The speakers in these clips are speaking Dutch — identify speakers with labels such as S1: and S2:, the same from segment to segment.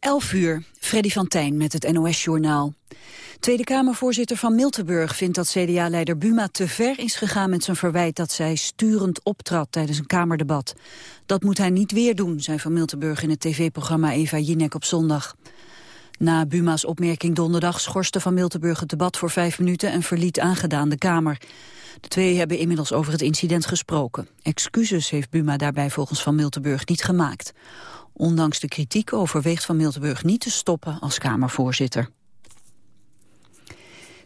S1: 11 uur, Freddy van Tijn met het NOS-journaal. Tweede Kamervoorzitter van Miltenburg vindt dat CDA-leider Buma te ver is gegaan met zijn verwijt dat zij sturend optrad tijdens een Kamerdebat. Dat moet hij niet weer doen, zei Van Miltenburg in het tv-programma Eva Jinek op zondag. Na Buma's opmerking donderdag schorste Van Miltenburg het debat voor vijf minuten en verliet aangedaan de Kamer. De twee hebben inmiddels over het incident gesproken. Excuses heeft Buma daarbij volgens Van Miltenburg niet gemaakt. Ondanks de kritiek overweegt Van Miltenburg niet te stoppen als Kamervoorzitter.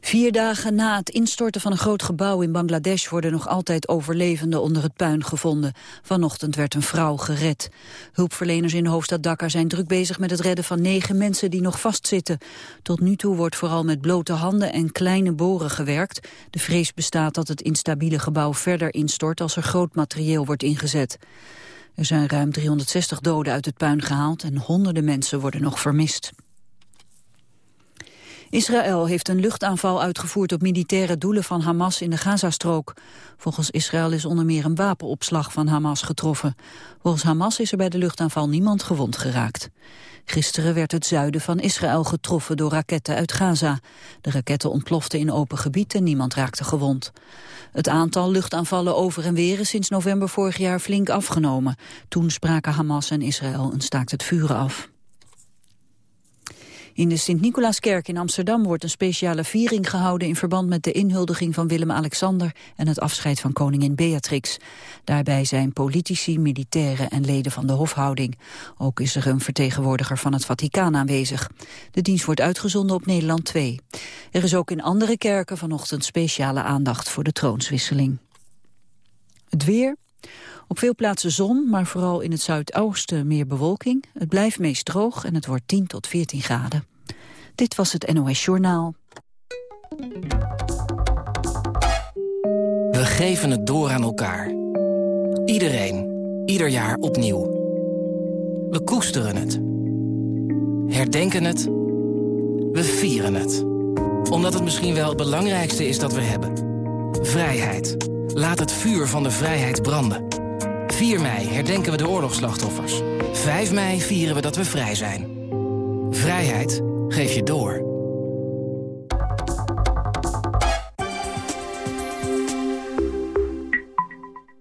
S1: Vier dagen na het instorten van een groot gebouw in Bangladesh worden nog altijd overlevenden onder het puin gevonden. Vanochtend werd een vrouw gered. Hulpverleners in de hoofdstad Dhaka zijn druk bezig met het redden van negen mensen die nog vastzitten. Tot nu toe wordt vooral met blote handen en kleine boren gewerkt. De vrees bestaat dat het instabiele gebouw verder instort als er groot materieel wordt ingezet. Er zijn ruim 360 doden uit het puin gehaald en honderden mensen worden nog vermist. Israël heeft een luchtaanval uitgevoerd op militaire doelen van Hamas in de Gazastrook. Volgens Israël is onder meer een wapenopslag van Hamas getroffen. Volgens Hamas is er bij de luchtaanval niemand gewond geraakt. Gisteren werd het zuiden van Israël getroffen door raketten uit Gaza. De raketten ontploften in open gebied en niemand raakte gewond. Het aantal luchtaanvallen over en weer is sinds november vorig jaar flink afgenomen. Toen spraken Hamas en Israël een staakt het vuren af. In de Sint-Nicolaaskerk in Amsterdam wordt een speciale viering gehouden in verband met de inhuldiging van Willem-Alexander en het afscheid van koningin Beatrix. Daarbij zijn politici, militairen en leden van de hofhouding. Ook is er een vertegenwoordiger van het Vaticaan aanwezig. De dienst wordt uitgezonden op Nederland 2. Er is ook in andere kerken vanochtend speciale aandacht voor de troonswisseling. Het weer, op veel plaatsen zon, maar vooral in het zuidoosten meer bewolking. Het blijft meest droog en het wordt 10 tot 14 graden. Dit was het NOS Journaal.
S2: We geven het door aan elkaar. Iedereen, ieder jaar opnieuw. We koesteren het. Herdenken het. We vieren het. Omdat het misschien wel het belangrijkste is dat we hebben. Vrijheid. Laat het vuur van de vrijheid branden. 4 mei herdenken we de oorlogsslachtoffers. 5 mei vieren we dat we vrij zijn. Vrijheid geef je door.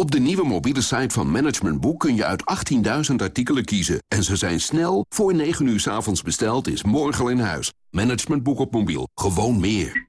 S3: Op de nieuwe mobiele site van Management Boek kun je uit 18.000 artikelen kiezen. En ze zijn snel, voor 9 uur s avonds besteld, is morgen al in huis. Management Boek op mobiel, gewoon meer.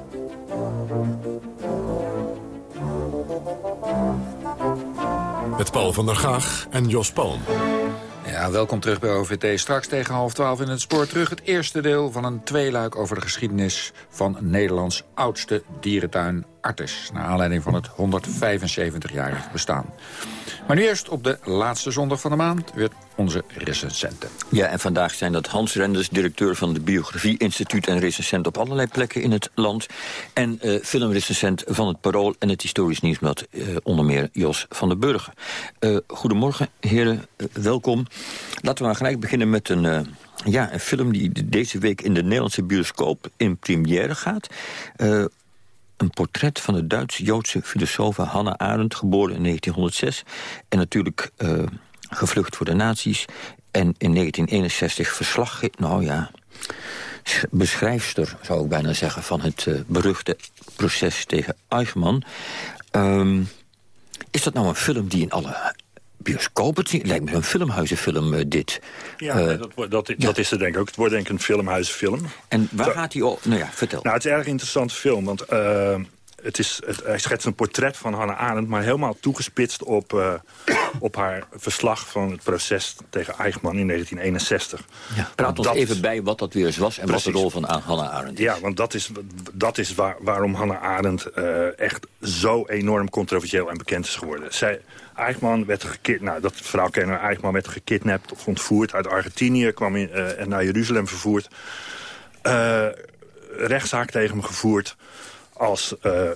S3: Paul van der Gaag en Jos Palm.
S4: Ja, welkom terug bij OVT. Straks tegen half twaalf in het spoor terug. Het eerste deel van een tweeluik over de geschiedenis... van Nederlands oudste dierentuin Artes. Naar aanleiding van het 175-jarig bestaan. Maar nu eerst op de laatste zondag van de maand... weer onze recensenten.
S5: Ja, en vandaag zijn dat Hans Renders, directeur van het Biografie Instituut... en recensent op allerlei plekken in het land. En uh, filmrecensent van het Parool en het Historisch Nieuwsblad... Uh, onder meer Jos van der Burger. Uh, goedemorgen, heren, welkom. Laten we gelijk beginnen met een... ja, een film die deze week in de Nederlandse bioscoop in première gaat een portret van de Duits-Joodse filosoof Hannah Arendt... geboren in 1906 en natuurlijk uh, gevlucht voor de nazi's... en in 1961 verslag... nou ja, beschrijfster, zou ik bijna zeggen... van het uh, beruchte proces tegen Eichmann. Um, is dat nou een film die in alle bioscoop. Het lijkt me een filmhuizenfilm, uh, dit.
S6: Ja, uh, dat, dat, dat, is het denk ik ook. Het wordt denk ik een filmhuizenfilm.
S5: En waar gaat hij op? Nou ja, vertel.
S6: Nou, het is een erg interessante film, want... Uh, het is, het, hij schetst een portret van Hannah Arendt... maar helemaal toegespitst op, op haar verslag van het proces tegen Eichmann in 1961.
S5: Ja, praat ons even bij wat dat weer eens was... en Precies. wat de rol van Hannah Arendt is.
S6: Ja, want dat is, dat is waar, waarom Hannah Arendt echt zo enorm controversieel en bekend is geworden. Zij, Eichmann werd gekidnapt, nou, dat verhaal kennen we. Eichmann werd gekidnapt of ontvoerd uit Argentinië... kwam in, uh, naar Jeruzalem vervoerd. Uh, rechtszaak tegen hem gevoerd als uh,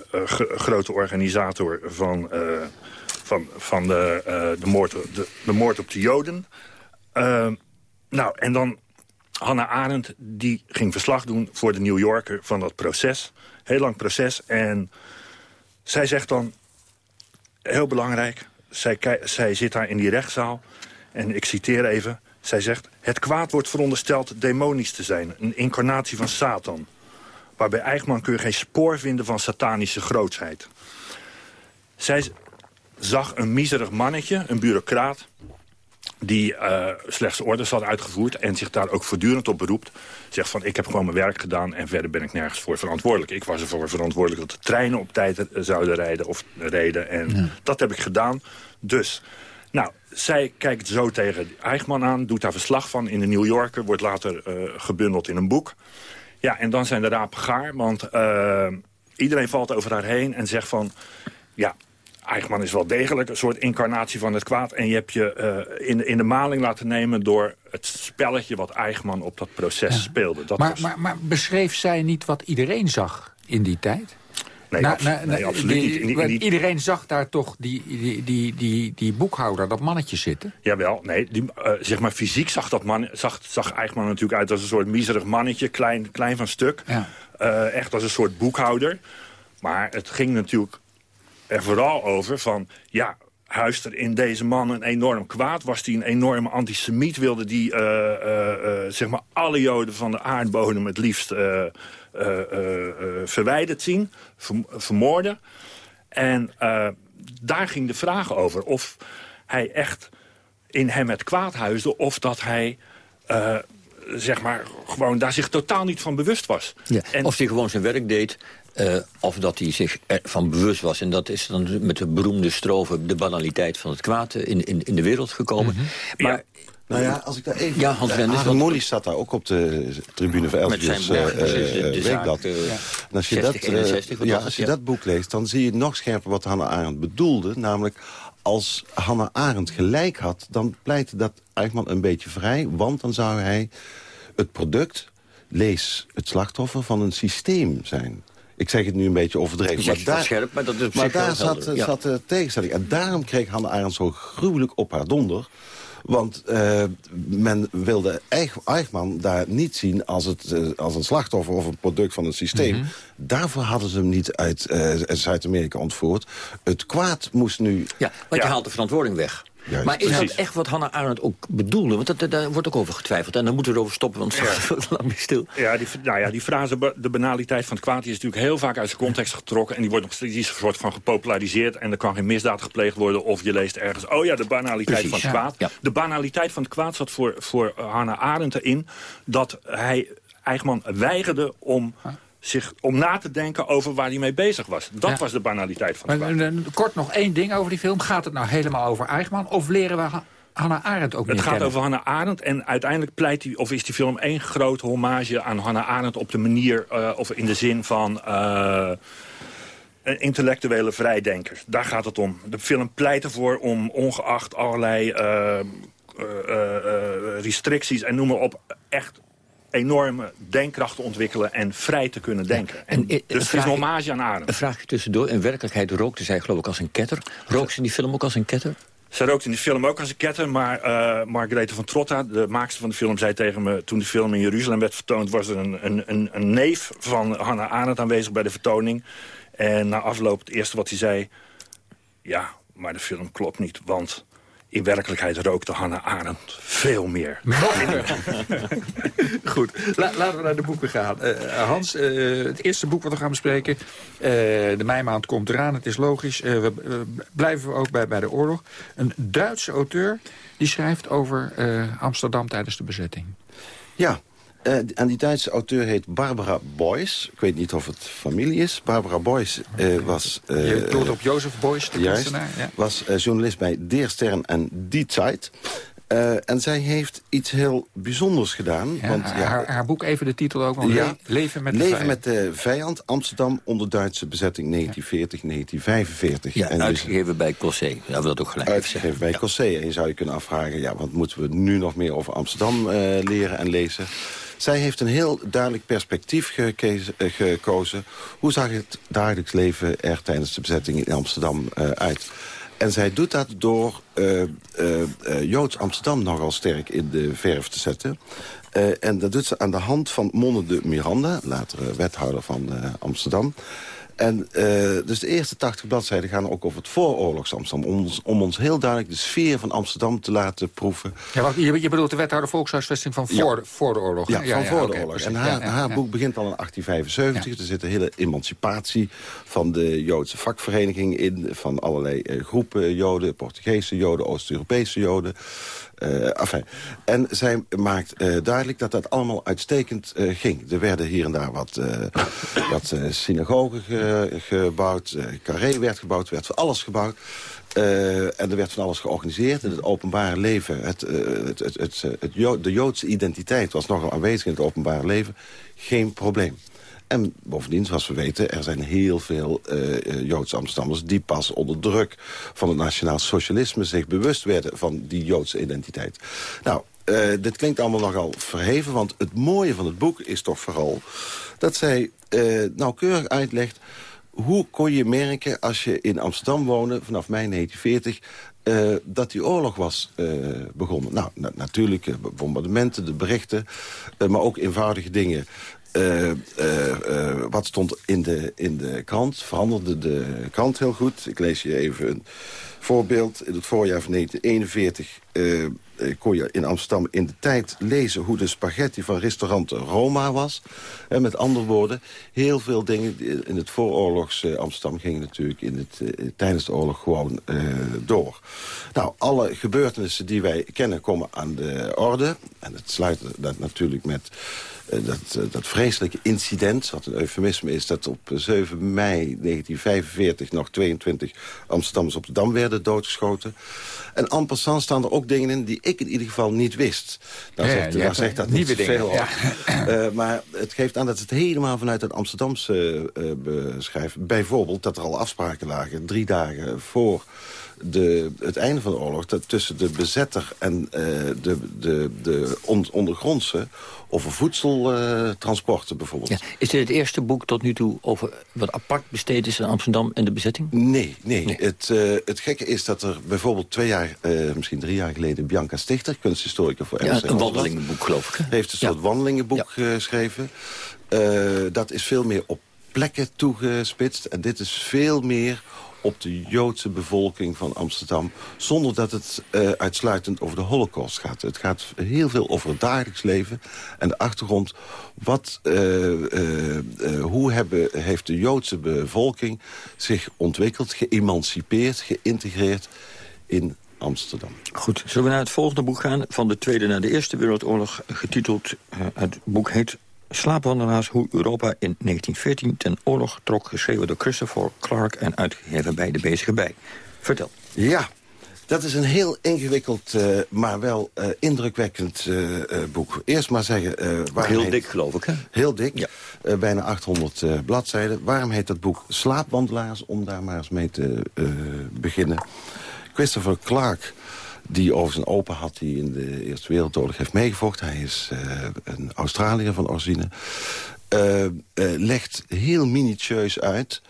S6: grote organisator van, van, van de, de, moord, de, de, moord op de Joden. nou, en dan Hannah Arendt, die ging verslag doen voor de New Yorker van dat proces. Heel lang proces. En zij zegt dan, heel belangrijk... Zij, zij zit daar in die rechtszaal. En ik citeer even. Zij zegt... Het kwaad wordt verondersteld demonisch te zijn. Een incarnatie van Satan. Waarbij Eichmann kun je geen spoor vinden van satanische grootsheid. Zij zag een miserig mannetje, een bureaucraat... die uh, slechts orders had uitgevoerd en zich daar ook voortdurend op beroept. Zegt van, ik heb gewoon mijn werk gedaan en verder ben ik nergens voor verantwoordelijk. Ik was ervoor verantwoordelijk dat de treinen op tijd eh, zouden rijden of reden. En ja. dat heb ik gedaan. Dus, nou, zij kijkt zo tegen Eichmann aan, doet daar verslag van in de New Yorker... wordt later uh, gebundeld in een boek. Ja, en dan zijn de rapen gaar, want uh, iedereen valt over haar heen en zegt van... ja, Eichmann is wel degelijk een soort incarnatie van het kwaad... en je hebt je uh, in, in de maling laten nemen door het spelletje... wat Eichmann op dat proces ja. speelde. Dat
S4: maar,
S6: was...
S4: maar, maar beschreef zij niet wat iedereen zag in die tijd?
S6: Nee, nee, absoluut
S4: die-
S6: niet. In die- in
S4: want
S6: die-
S4: Iedereen zag daar toch die, die, die, die, die boekhouder, dat mannetje zitten.
S6: Jawel, nee, die, eh, zeg maar fysiek zag, dat man, zag, zag Eichmann natuurlijk uit als een soort miserig mannetje, klein, klein van stuk.
S4: Ja.
S6: Eh, echt als een soort boekhouder. Maar het ging natuurlijk er vooral over van, ja, huist er in deze man een enorm kwaad? Was hij een enorme antisemiet? Wilde die, eh, eh, eh, zeg maar, alle joden van de aardbodem het liefst verwijderd zien, verm- vermoorden? En daar ging de vraag over of hij echt in hem het kwaad huisde... of dat hij, zeg maar, gewoon daar zich totaal niet van bewust was.
S5: Ja.
S6: En-
S5: Of hij gewoon zijn werk deed, eh, of dat hij zich ervan bewust was. En dat is dan met de beroemde strofe... de banaliteit van het kwaad eh, in, in, in de wereld gekomen. Maar
S7: Nou ja, als ik daar even...
S5: Ja, Hans wat-
S7: Molly staat daar ook op de tribune van
S5: Met zijn
S7: Elseviers.
S5: boek,
S7: eh,
S5: dus de- de
S7: eh, weet
S5: zaak,
S7: dat.
S5: eh,
S7: En als je,
S5: 60,
S7: dat, eh,
S5: 61, wat
S7: ja, als je
S5: ja.
S7: dat boek leest, dan zie je nog scherper wat Hannah Arendt bedoelde. Namelijk, als Hannah Arendt gelijk had, dan pleitte dat Eichmann een beetje vrij. Want dan zou hij het product, lees het slachtoffer, van een systeem zijn. Ik zeg het nu een beetje overdreven.
S5: Het wel scherp, maar dat is
S7: maar daar zat,
S5: ja.
S7: zat de tegenstelling. En daarom kreeg Hannah Arendt zo gruwelijk op haar donder. Want eh, men wilde Eich- Eichmann daar niet zien als, het, eh, als een slachtoffer of een product van het systeem.
S5: Mhm.
S7: Daarvoor hadden ze hem niet uit eh, Zuid-Amerika ontvoerd. Het kwaad moest nu...
S5: Ja, want je haalt de verantwoording weg.
S7: Juist,
S5: maar is dat
S7: precies.
S5: echt wat Hannah Arendt ook bedoelde? Want dat, dat- daar wordt ook over getwijfeld. En dan moeten we erover stoppen, want wordt het lang stil.
S6: Ja, die, nou ja, die frase, de banaliteit van het kwaad... die is natuurlijk heel vaak uit zijn context getrokken... en die wordt nog steeds een soort van gepopulariseerd... en er kan geen misdaad gepleegd worden... of je leest ergens, oh ja, de banaliteit
S5: Precies,
S6: van het
S5: ja.
S6: kwaad.
S5: Ja.
S6: De banaliteit van het kwaad zat voor, voor Hannah Arendt erin... dat hij, Eichmann, weigerde om, zich, om na te denken over waar hij mee bezig was. Dat
S4: Ja.
S6: was de banaliteit van het kwaad.
S4: eh, kort nog één ding over die film. Gaat het nou helemaal over Eichmann? Of leren we ha- Hannah Arendt ook
S6: Het gaat
S4: kennen.
S6: over Hannah Arendt en uiteindelijk pleit die, of is die film één grote hommage aan Hannah Arendt op de manier, eh, of in de zin van eh, intellectuele vrijdenkers. Daar gaat het om. De film pleit ervoor om ongeacht allerlei eh, eh, eh, eh, restricties en noem maar op, echt enorme denkkracht te ontwikkelen en vrij te kunnen denken. En,
S5: En, eh,
S6: dus het is een hommage aan Arendt.
S5: Een vraagje tussendoor. In werkelijkheid rookte zij geloof ik als een ketter. Rookte ze in die film ook als een ketter?
S6: Ze rookt in de film ook als een ketter, maar uh, Margarethe van Trotta, de maakster van de film, zei tegen me... toen de film in Jeruzalem werd vertoond, was er een, een, een, een neef van Hannah Arendt aanwezig bij de vertoning. En na afloop het eerste wat hij zei... ja, maar de film klopt niet, want in werkelijkheid rookte Hannah Arendt veel meer.
S4: Goed, La- laten we naar de boeken gaan. Eh, Hans, eh, het eerste boek wat we gaan bespreken... eh, de meimaand komt eraan, het is logisch. Eh, we eh, blijven we ook bij, bij de oorlog. Een Duitse auteur die schrijft over eh, Amsterdam tijdens de bezetting.
S7: Ja, eh, en die Duitse auteur heet Barbara Boys. Ik weet niet of het familie is. Barbara Boys eh, was... eh,
S4: Je doelt op Jozef Beuys, de
S7: Juist,
S4: kunstenaar. Ja.
S7: was eh, journalist bij Der Stern en Die Zeit. Eh, en zij heeft iets heel bijzonders gedaan.
S4: Ja,
S7: want,
S4: haar, haar boek, even de titel ook,
S7: Ja.
S4: Le- Leven met de
S7: Leven
S4: vijand.
S7: met de vijand, Amsterdam onder Duitse bezetting 1940, 1945.
S5: Ja,
S7: en dus
S5: uitgegeven bij Cossé. Dat wil dat ook gelijk even zeggen.
S7: uitgegeven bij Cossé. En je zou je kunnen afvragen, ja, wat moeten we nu nog meer over Amsterdam eh, leren en lezen? Zij heeft een heel duidelijk perspectief eh, gekozen. Hoe zag het dagelijks leven er tijdens de bezetting in Amsterdam eh, uit? En zij doet dat door eh, Joods Amsterdam nogal sterk in de verf te zetten. En dat doet ze aan de hand van Monne de Miranda, latere wethouder van Amsterdam. En eh, dus de eerste 80 bladzijden gaan ook over het vooroorlogs Amsterdam. Om ons, om ons heel duidelijk de sfeer van Amsterdam te laten proeven.
S4: Ja, wacht, je, je bedoelt de wethouder volkshuisvesting van voor,
S7: Ja.
S4: de, voor de oorlog.
S7: Ja, van voor de oorlog. En haar, haar boek begint al in 1875. Er zit een hele emancipatie van de Joodse vakvereniging in. Van allerlei eh, groepen Joden, Portugese Joden, Oost-Europese Joden. Eh, enfin. En zij maakt eh, duidelijk dat dat allemaal uitstekend eh, ging. Er werden hier en daar wat, eh, wat eh, synagogen ge- gebouwd. eh carré werd gebouwd, er werd van alles gebouwd. Eh, en er werd van alles georganiseerd in het openbare leven. Het, eh, het, het, het, het Jo- de Joodse identiteit was nogal aanwezig in het openbare leven. Geen probleem. En bovendien, zoals we weten, er zijn heel veel eh, Joodse Amsterdammers... die pas onder druk van het nationaal socialisme zich bewust werden van die Joodse identiteit. Nou, eh, dit klinkt allemaal nogal verheven, want het mooie van het boek is toch vooral... dat zij nauwkeurig uitlegt hoe kon je merken als je in Amsterdam woonde vanaf mei 1940... eh, dat die oorlog was begonnen. Nou, na- natuurlijk bombardementen, de berichten, maar ook eenvoudige dingen. Eh, eh, eh, wat stond in de, in de krant? Veranderde de krant heel goed. Ik lees je even een voorbeeld. In het voorjaar van 1941 eh, eh, kon je in Amsterdam in de tijd lezen... hoe de spaghetti van restaurant Roma was. En met andere woorden, heel veel dingen in het vooroorlogs Amsterdam... gingen natuurlijk in het, tijdens de oorlog gewoon door. Nou, alle gebeurtenissen die wij kennen komen aan de orde. En het sluit dat natuurlijk met... eh, dat, eh, dat vreselijke incident, wat een eufemisme is... dat op 7 mei 1945 nog 22 Amsterdammers op de Dam werden doodgeschoten. En en passant staan er ook dingen in die ik in ieder geval niet wist. Nou,
S4: Ja,
S7: zegt, nou zegt dat niet veel.
S4: ja.
S7: Eh, maar het geeft aan dat het helemaal vanuit het Amsterdamse eh, beschrijft. Bijvoorbeeld dat er al afspraken lagen, drie dagen voor de, het einde van de oorlog... Dat tussen de bezetter en eh, de, de, de on- ondergrondse... over voedseltransporten bijvoorbeeld.
S5: Ja. Is dit het eerste boek tot nu toe over wat apart besteed is aan Amsterdam en de bezetting?
S7: Nee, nee. Het, eh, het gekke is dat er bijvoorbeeld twee jaar, eh, misschien drie jaar geleden... Bianca Stichter, kunsthistorica voor
S5: Ja, een wandelingenboek, geloof ik. hè?
S7: heeft een soort wandelingenboek geschreven. Dat is veel meer op plekken toegespitst. En dit is veel meer op de Joodse bevolking van Amsterdam... zonder dat het eh, uitsluitend over de holocaust gaat. Het gaat heel veel over het dagelijks leven en de achtergrond. Wat, eh, eh, hoe hebben, heeft de Joodse bevolking zich ontwikkeld, geëmancipeerd, geïntegreerd in Amsterdam?
S5: Goed, zullen we naar het volgende boek gaan? Van de Tweede naar de Eerste Wereldoorlog, getiteld... het boek heet Slaapwandelaars, hoe Europa in 1914 ten oorlog trok... geschreven door Christopher Clark en uitgegeven bij De Bezige Bij. Vertel.
S7: Ja, Dat is een heel ingewikkeld, uh, maar wel uh, indrukwekkend uh, boek. Eerst maar zeggen...
S5: waarom heel heet... dik, geloof ik, hè?
S7: Heel dik, ja. bijna 800 bladzijden. Waarom heet dat boek Slaapwandelaars? Om daar maar eens mee te beginnen. Christopher Clark, die overigens een open had... die in de Eerste Wereldoorlog heeft meegevochten. Hij is een Australiër van origine. legt heel minutieus uit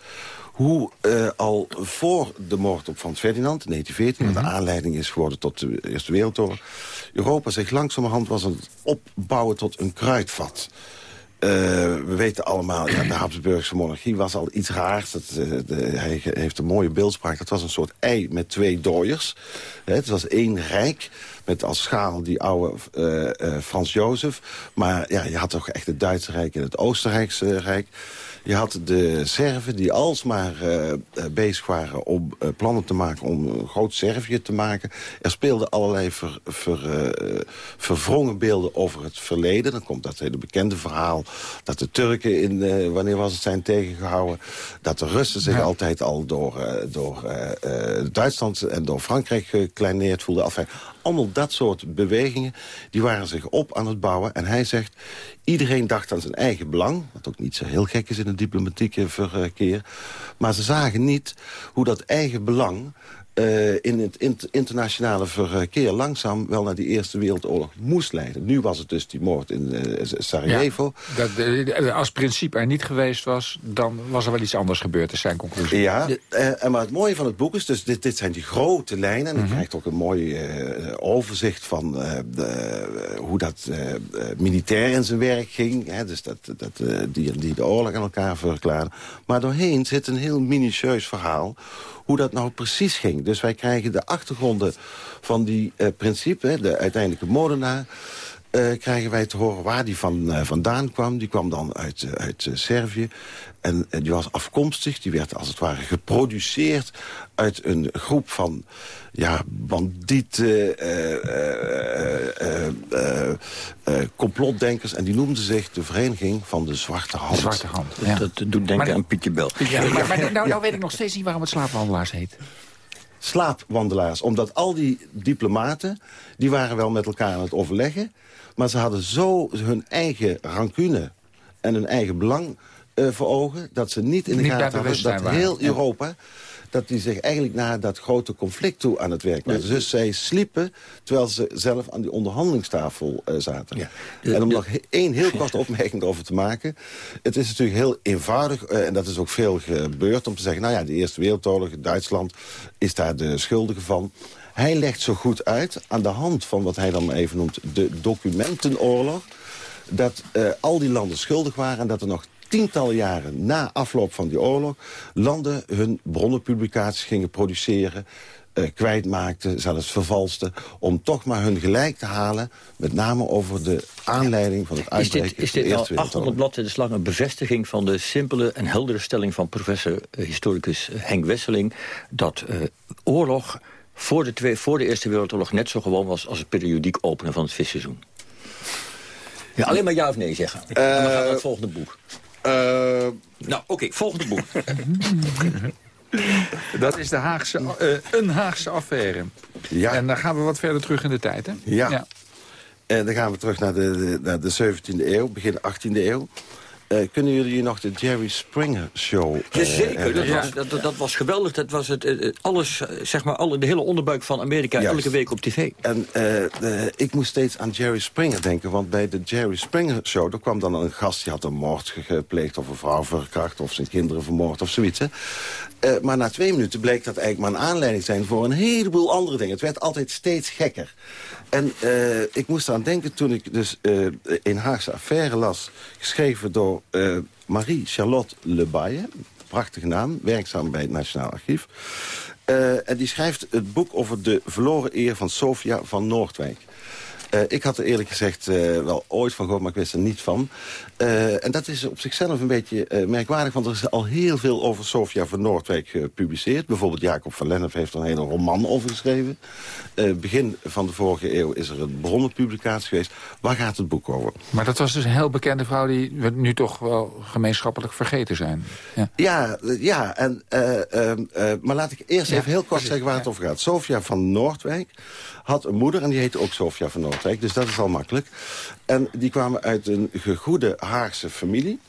S7: hoe uh, al voor de moord op Frans Ferdinand in 1914... wat de mhm. aanleiding is geworden tot de Eerste Wereldoorlog... Europa zich langzamerhand was aan het opbouwen tot een kruidvat. Uh, we weten allemaal, ja, de Habsburgse monarchie was al iets raars. Dat, de, hij heeft een mooie beeldspraak. Dat was een soort ei met twee dooiers. het was één rijk met als schaal die oude uh, Frans Jozef. Maar ja, je had toch echt het Duitse Rijk en het Oostenrijkse Rijk. Je had de Serven die alsmaar uh, bezig waren om uh, plannen te maken... om een groot Servië te maken. Er speelden allerlei ver, ver, uh, verwrongen beelden over het verleden. Dan komt dat hele bekende verhaal dat de Turken in, wanneer was het, zijn tegengehouden. Dat de Russen zich altijd al door, door Duitsland en door Frankrijk gekleineerd voelden. Enfin, allemaal dat soort bewegingen, die waren zich op aan het bouwen. En hij zegt, iedereen dacht aan zijn eigen belang. Wat ook niet zo heel gek is in het diplomatieke verkeer. Maar ze zagen niet hoe dat eigen belang uh, in het internationale verkeer langzaam wel naar die Eerste Wereldoorlog moest leiden. Nu was het dus die moord in uh, Sarajevo.
S4: Ja, dat, uh, als principe er niet geweest was, dan was er wel iets anders gebeurd, is zijn conclusie.
S7: Ja, en maar het mooie van het boek is, dus dit, dit zijn die grote lijnen. En je mm krijgt ook een mooi overzicht van de, hoe dat militair in zijn werk ging. Hè, dus dat, dat, die, die de oorlog aan elkaar verklaren. Maar doorheen zit een heel minutieus verhaal hoe dat nou precies ging. Dus wij krijgen de achtergronden van die uh, principe, de uiteindelijke moordenaar... Uh, krijgen wij te horen waar die van, uh, vandaan kwam. Die kwam dan uit, uh, uit Servië. En die was afkomstig. Die werd als het ware geproduceerd uit een groep van ja, bandieten, complotdenkers. En die noemden zich de Vereniging van de Zwarte Hand. De
S4: Zwarte Hand,
S5: ja. Dat, doet denken aan Pietje Bel.
S4: Ja, maar, maar nou, nou weet ik nog steeds niet waarom het slaapwandelaars heet
S7: slaapwandelaars. Omdat al die diplomaten, die waren wel met elkaar aan het overleggen... maar ze hadden zo hun eigen rancune en hun eigen belang uh, voor ogen... dat ze niet in de gaten hadden dat heel Europa dat die zich eigenlijk naar dat grote conflict toe aan het werk waren. Dus zij sliepen terwijl ze zelf aan die onderhandelingstafel uh, zaten. Ja. en om nog één heel korte opmerking over te maken. Het is natuurlijk heel eenvoudig, uh, en dat is ook veel gebeurd... om te zeggen, nou ja, de Eerste Wereldoorlog, Duitsland is daar de schuldige van... Hij legt zo goed uit, aan de hand van wat hij dan even noemt... de documentenoorlog, dat uh, al die landen schuldig waren... en dat er nog tientallen jaren na afloop van die oorlog... landen hun bronnenpublicaties gingen produceren... Uh, kwijtmaakten, zelfs vervalsten... om toch maar hun gelijk te halen... met name over de aanleiding van het uitbreken
S5: Is dit, is dit nou 800 bladzijden lang een bevestiging... van de simpele en heldere stelling van professor uh, historicus eh, Henk Wesseling... dat uh, oorlog voor de, twee, voor de Eerste Wereldoorlog net zo gewoon was... als het periodiek openen van het visseizoen? Ja, alleen maar ja of nee zeggen. dan gaan we naar het volgende boek. Uh, nou, oké, volgende boek.
S4: Dat is de Haagse, uh, een Haagse affaire. Ja. En dan gaan we wat verder terug in de tijd, hè?
S7: Ja. ja. En dan gaan we terug naar de, de, naar de 17e eeuw, begin 18e eeuw. Uh, kunnen jullie nog de Jerry Springer Show uh,
S5: Jazeker, dat, was, dat, dat, was geweldig. Dat was het, uh, alles, zeg maar, alle, de hele onderbuik van Amerika Juist. elke week op tv.
S7: En ik moest steeds aan Jerry Springer denken. Want bij de Jerry Springer Show, er kwam dan een gast... die had een moord gepleegd of een vrouw verkracht... of zijn kinderen vermoord of zoiets. Hè. Maar na twee minuten bleek dat eigenlijk maar een aanleiding zijn... voor een heleboel andere dingen. Het werd altijd steeds gekker. En uh, ik moest eraan denken toen ik dus uh, in Haagse Affaire las... geschreven door Marie-Charlotte Lebaille. Prachtige naam, werkzaam bij het Nationaal Archief. en die schrijft het boek over de verloren eer van Sofia van Noordwijk. Eh, ik had er eerlijk gezegd eh, wel ooit van gehoord, maar ik wist er niet van. Eh, en dat is op zichzelf een beetje merkwaardig... want er is al heel veel over Sofia van Noordwijk gepubliceerd. Bijvoorbeeld Jacob van Lennep heeft er een hele roman over geschreven. begin van de vorige eeuw is er een bronnenpublicatie geweest. Waar gaat het boek over?
S4: Maar dat was dus een heel bekende vrouw... die we nu toch wel gemeenschappelijk vergeten zijn.
S7: Ja, ja, ja en, ehm, maar laat ik eerst even heel kort zeggen waar het over gaat. Sofia van Noordwijk had een moeder en die heette ook Sofia van Noordwijk. Dus dat is al makkelijk. En die kwamen uit een gegoede Haagse familie.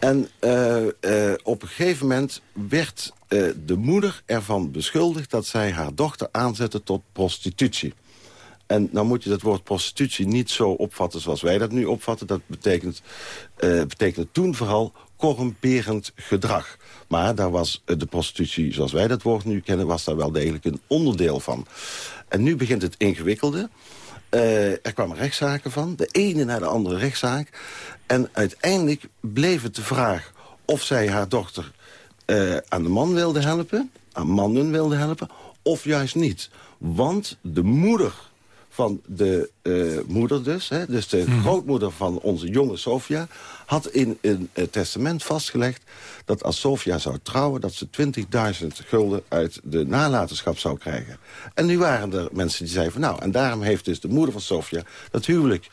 S7: En uh, uh, op een gegeven moment werd uh, de moeder ervan beschuldigd... dat zij haar dochter aanzette tot prostitutie. En nou moet je dat woord prostitutie niet zo opvatten zoals wij dat nu opvatten. Dat betekent, betekent toen vooral corrumperend gedrag. Maar daar was de prostitutie, zoals wij dat woord nu kennen... was daar wel degelijk een onderdeel van. En nu begint het ingewikkelde. Uh, er kwamen rechtszaken van, de ene naar de andere rechtszaak. En uiteindelijk bleef het de vraag of zij haar dochter uh, aan de man wilde helpen... aan mannen wilde helpen, of juist niet. Want de moeder van de uh, moeder dus, hè, dus de mm grootmoeder van onze jonge Sofia... had in een testament vastgelegd dat als Sofia zou trouwen... dat ze 20.000 gulden uit de nalatenschap zou krijgen. En nu waren er mensen die zeiden van... nou, en daarom heeft dus de moeder van Sofia dat huwelijk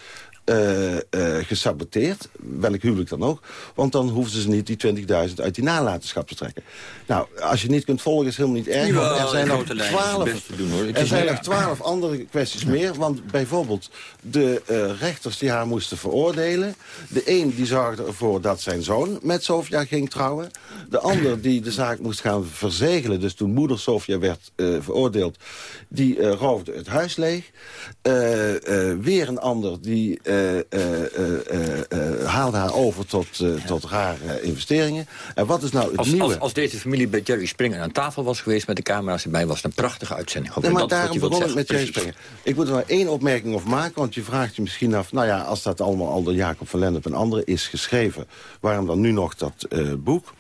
S7: uh, uh, gesaboteerd. Welk huwelijk dan ook. Want dan hoefden ze niet die 20.000 uit die nalatenschap te trekken. Nou, als je niet kunt volgen is helemaal niet erg. er zijn nog twaalf, er zijn nog twaalf andere kwesties meer. Want bijvoorbeeld de uh, rechters die haar moesten veroordelen. De een die zorgde ervoor dat zijn zoon met Sofia ging trouwen. De ander die de zaak moest gaan verzegelen. Dus toen moeder Sofia werd veroordeeld. Die roofde het huis leeg. weer een ander die uh, haalde haar over tot, tot rare investeringen. En wat is nou het
S5: als,
S7: nieuwe?
S5: Als, als, deze familie bij Jerry Springer aan tafel was geweest met de camera's erbij... was het een prachtige uitzending.
S7: Nee, maar daarom begon ik met Jerry Springer. Ik moet er maar één opmerking over maken, want je vraagt je misschien af... nou ja, als dat allemaal al door Jacob van Lennep en anderen is geschreven... waarom dan nu nog dat boek?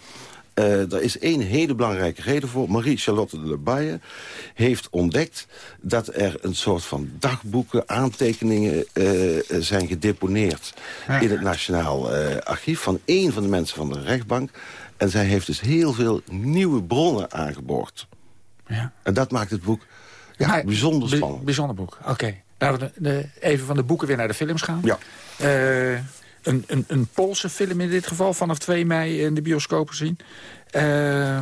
S7: Uh, er is één hele belangrijke reden voor. Marie-Charlotte de Le heeft ontdekt dat er een soort van dagboeken, aantekeningen uh, zijn gedeponeerd in het Nationaal uh, Archief van één van de mensen van de rechtbank. En zij heeft dus heel veel nieuwe bronnen aangeboord. Ja. En dat maakt het boek ja, bijzonder spannend.
S4: bijzonder boek, oké. Okay. Nou, we de, even van de boeken weer naar de films gaan.
S7: Ja.
S4: Een, een, een Poolse film in dit geval, vanaf 2 mei in de bioscopen zien. Uh,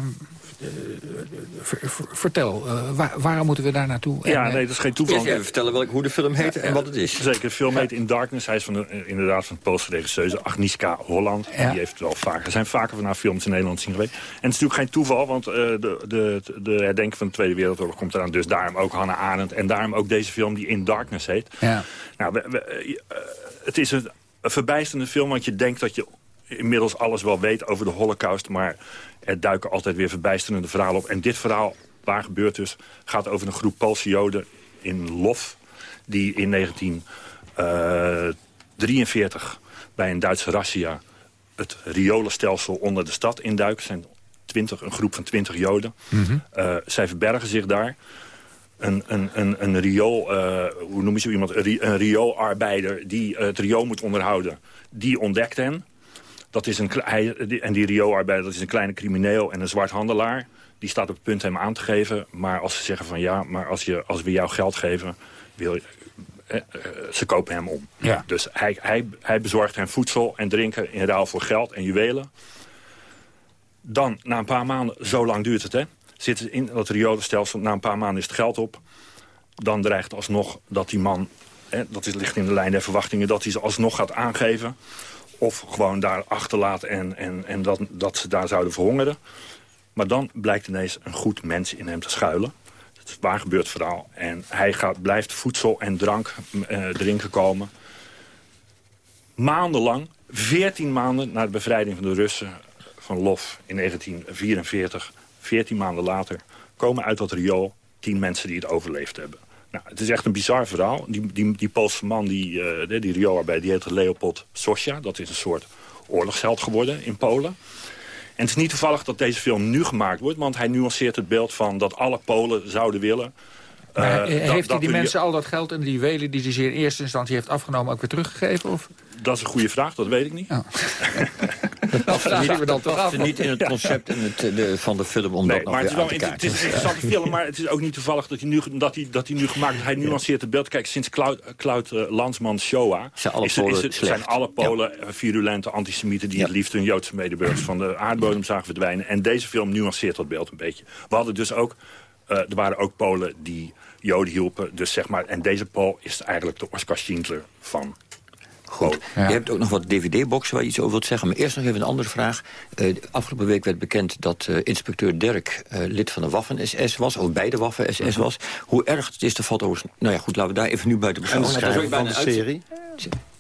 S4: vertel, uh, waar, waarom moeten we daar naartoe?
S6: Ja, en, nee, dat is geen toeval.
S5: Even vertellen welk, hoe de film heet en wat het is.
S6: Zeker, de film heet In Darkness. Hij is van de, inderdaad van de Poolse regisseuse Agnieszka Holland. Die heeft wel vaker, er zijn vaker van haar films in Nederland zien geweest. En het is natuurlijk geen toeval, want uh, de, de, de herdenking van de Tweede Wereldoorlog komt eraan. Dus daarom ook Hannah Arendt en daarom ook deze film die In Darkness heet. Ja. Nou, we, we, het is een een verbijsterende film, want je denkt dat je inmiddels alles wel weet over de holocaust... maar er duiken altijd weer verbijsterende verhalen op. En dit verhaal, waar gebeurt dus, gaat over een groep Poolse Joden in Lof... die in 1943 eh, bij een Duitse razzia het riolenstelsel onder de stad induiken. zijn 20, een groep van 20 Joden. Mm zij verbergen zich daar een, een, een, een riool, uh, hoe noem je zo iemand, een rioolarbeider die het riool moet onderhouden, die ontdekt hen. Dat is een, en die rioolarbeider dat is een kleine crimineel en een zwarthandelaar. Die staat op het punt hem aan te geven. Maar als ze zeggen van ja, maar als, je, als we jou geld geven, wil je, eh, eh, ze kopen hem om. Ja. Dus hij, hij, hij bezorgt hen voedsel en drinken in ruil voor geld en juwelen. Dan, na een paar maanden, zo lang duurt het hè zitten in dat riolenstelsel. Na een paar maanden is het geld op. Dan dreigt alsnog dat die man, hè, dat is, ligt in de lijn der verwachtingen... dat hij ze alsnog gaat aangeven. Of gewoon daar achterlaat en, en, en dat, dat ze daar zouden verhongeren. Maar dan blijkt ineens een goed mens in hem te schuilen. Het waar gebeurd verhaal. En hij gaat, blijft voedsel en drank uh, drinken komen. Maandenlang, 14 maanden na de bevrijding van de Russen van Lov in 1944... 14 maanden later komen uit dat riool tien mensen die het overleefd hebben. Nou, het is echt een bizar verhaal. Die, die, die Poolse man, die, uh, die rioolarbeider, die heet Leopold Sosja. Dat is een soort oorlogsheld geworden in Polen. En het is niet toevallig dat deze film nu gemaakt wordt... want hij nuanceert het beeld van dat alle Polen zouden willen...
S4: Eh,
S6: dat-
S4: heeft
S6: dat
S4: hij die
S6: jullie-
S4: mensen al dat geld en die juwelen die hij ze in eerste instantie heeft afgenomen ook weer teruggegeven? Of?
S6: Dat is een goede vraag, dat weet ik niet.
S4: Dat vragen we dan toch af.
S5: Niet in het concept en het, eh, de, van de film om
S6: Nee,
S5: dat nog
S6: maar het
S5: weer
S6: is,
S5: aan
S6: wel,
S5: te
S6: het, het is een interessante film, maar het is ook niet toevallig dat hij nu, dat hij, dat hij nu gemaakt is. Hij nuanceert het beeld. Kijk, sinds Cloud, Cloud eh, Landsman Shoah
S5: Zijn alle
S6: is, is
S5: Polen
S6: zijn alle Polen eh, virulente antisemieten... die het liefst hun Joodse medeburgers van de aardbodem zagen verdwijnen. En deze film nuanceert dat beeld een beetje. We hadden dus ook, eh, er waren ook Polen die Joden hielpen. Dus zeg maar, en deze Pool is eigenlijk de Oscar Schindler van
S5: Goed. Je hebt ook nog wat dvd-boxen waar je iets over wilt zeggen. Maar eerst nog even een andere vraag. Eh, afgelopen week werd bekend dat eh, inspecteur Dirk eh, lid van de Waffen-SS was. Of bij de Waffen-SS was. Hoe erg het is, dat valt over... Nou ja, goed, laten we daar even nu buiten beschouwen. Dat is
S7: schrijver
S5: ook een
S7: serie.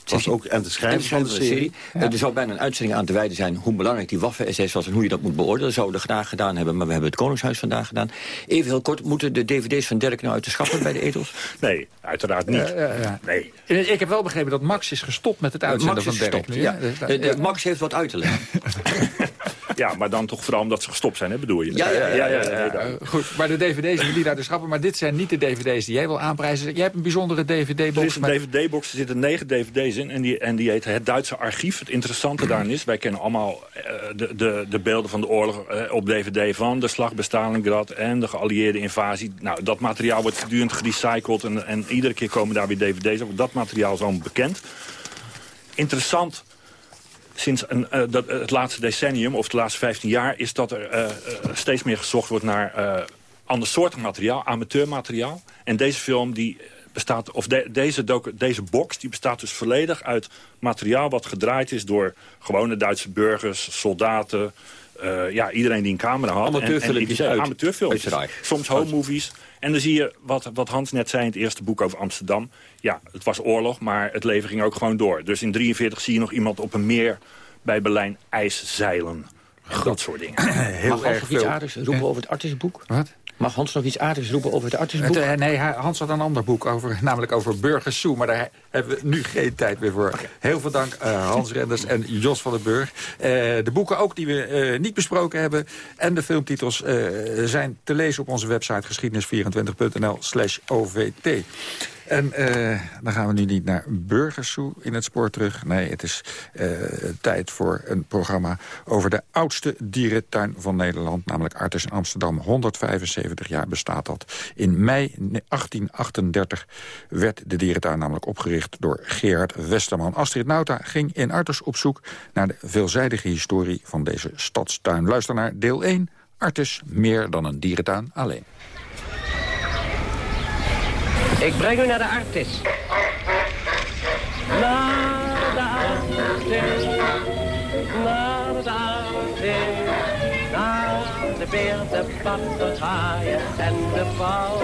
S7: Was ook, en de
S5: En de
S7: schrijver van de serie.
S5: Er zou bijna een uitzending aan te wijden zijn hoe belangrijk die Waffen-SS was en hoe je dat moet beoordelen. Dat zouden we graag gedaan hebben, maar we hebben het Koningshuis vandaag gedaan. Even heel kort, moeten de dvd's van Dirk nou uit de schappen bij de etels?
S6: Nee, uiteraard niet.
S4: Ja, ja, ja.
S6: Nee.
S4: Ik heb wel begrepen dat Max is gestopt met het uitzenden
S5: Max is
S4: van Dirk.
S5: gestopt, ja.
S4: Dus ja.
S5: Max heeft wat uit te leggen.
S6: Ja, maar dan toch vooral omdat ze gestopt zijn, hè, bedoel je?
S4: Ja, ja, ja, ja,
S6: nee,
S4: ja.
S6: daar-
S4: goed, maar de dvd's hebben die naar de schappen. Maar dit zijn niet de dvd's die jij wil aanprijzen. Jij hebt een bijzondere
S6: Er
S4: dvd-box.
S6: is een dvd-box, er zitten negen dvd's en die, en die Het Duitse Archief. Het interessante daarin is, wij kennen allemaal eh, de, de, de beelden van de oorlog eh, op dvd... van de slag bij Stalingrad en de geallieerde invasie. Nou, dat materiaal wordt voortdurend gerecycled en, en iedere keer komen daar weer dvd's op. Dat materiaal is allemaal bekend. Interessant sinds een, eh, dat, het laatste decennium, of de laatste 15 jaar... is dat er steeds meer gezocht wordt naar eh andersoortig materiaal, amateurmateriaal. En deze film die bestaat, of de- deze, docu- deze box die bestaat dus volledig uit materiaal... wat gedraaid is door gewone Duitse burgers, soldaten... eh, ja, iedereen die een camera had.
S5: Amateurfilmpjes
S6: En- en-
S5: uit-
S6: Amateurfilmpjes. Soms home movies. En dan zie je, wat, wat Hans net zei in het eerste boek over Amsterdam... ja, het was oorlog, maar het leven ging ook gewoon door. Dus in 43 zie je nog iemand op een meer bij Berlijn ijs zeilen. En dat soort dingen.
S4: Heel
S5: Mag
S4: erg
S5: iets
S4: veel.
S5: aardigs roepen over het artisboek?
S4: Wat?
S5: Mag Hans nog iets aardigs roepen over het artisboek?
S4: Het, eh, nee, Hans had een ander boek, over, namelijk over Burgers Zoo. Maar daar hebben we nu geen tijd meer voor. Heel veel dank eh, Hans Renders en Jos van den Burg. Eh, de boeken ook die we eh, niet besproken hebben... en de filmtitels zijn te lezen op onze website geschiedenis24.nl slash OVT. En dan gaan we nu niet naar Burgers Zoo in het spoor terug. Nee, het is tijd voor een programma over de oudste dierentuin van Nederland. Namelijk Artis in Amsterdam. 175 jaar bestaat dat. In mei 1838 werd de dierentuin namelijk opgericht door Gerard Westerman. Astrid Nauta ging in Artis op zoek naar de veelzijdige historie van deze stadstuin. Luister naar deel 1. Artis meer dan een dierentuin alleen.
S8: Ik breng u naar de Artis. Naar de Artis. Naar de Artis. Naar de beer, de papegaaien en de pauw.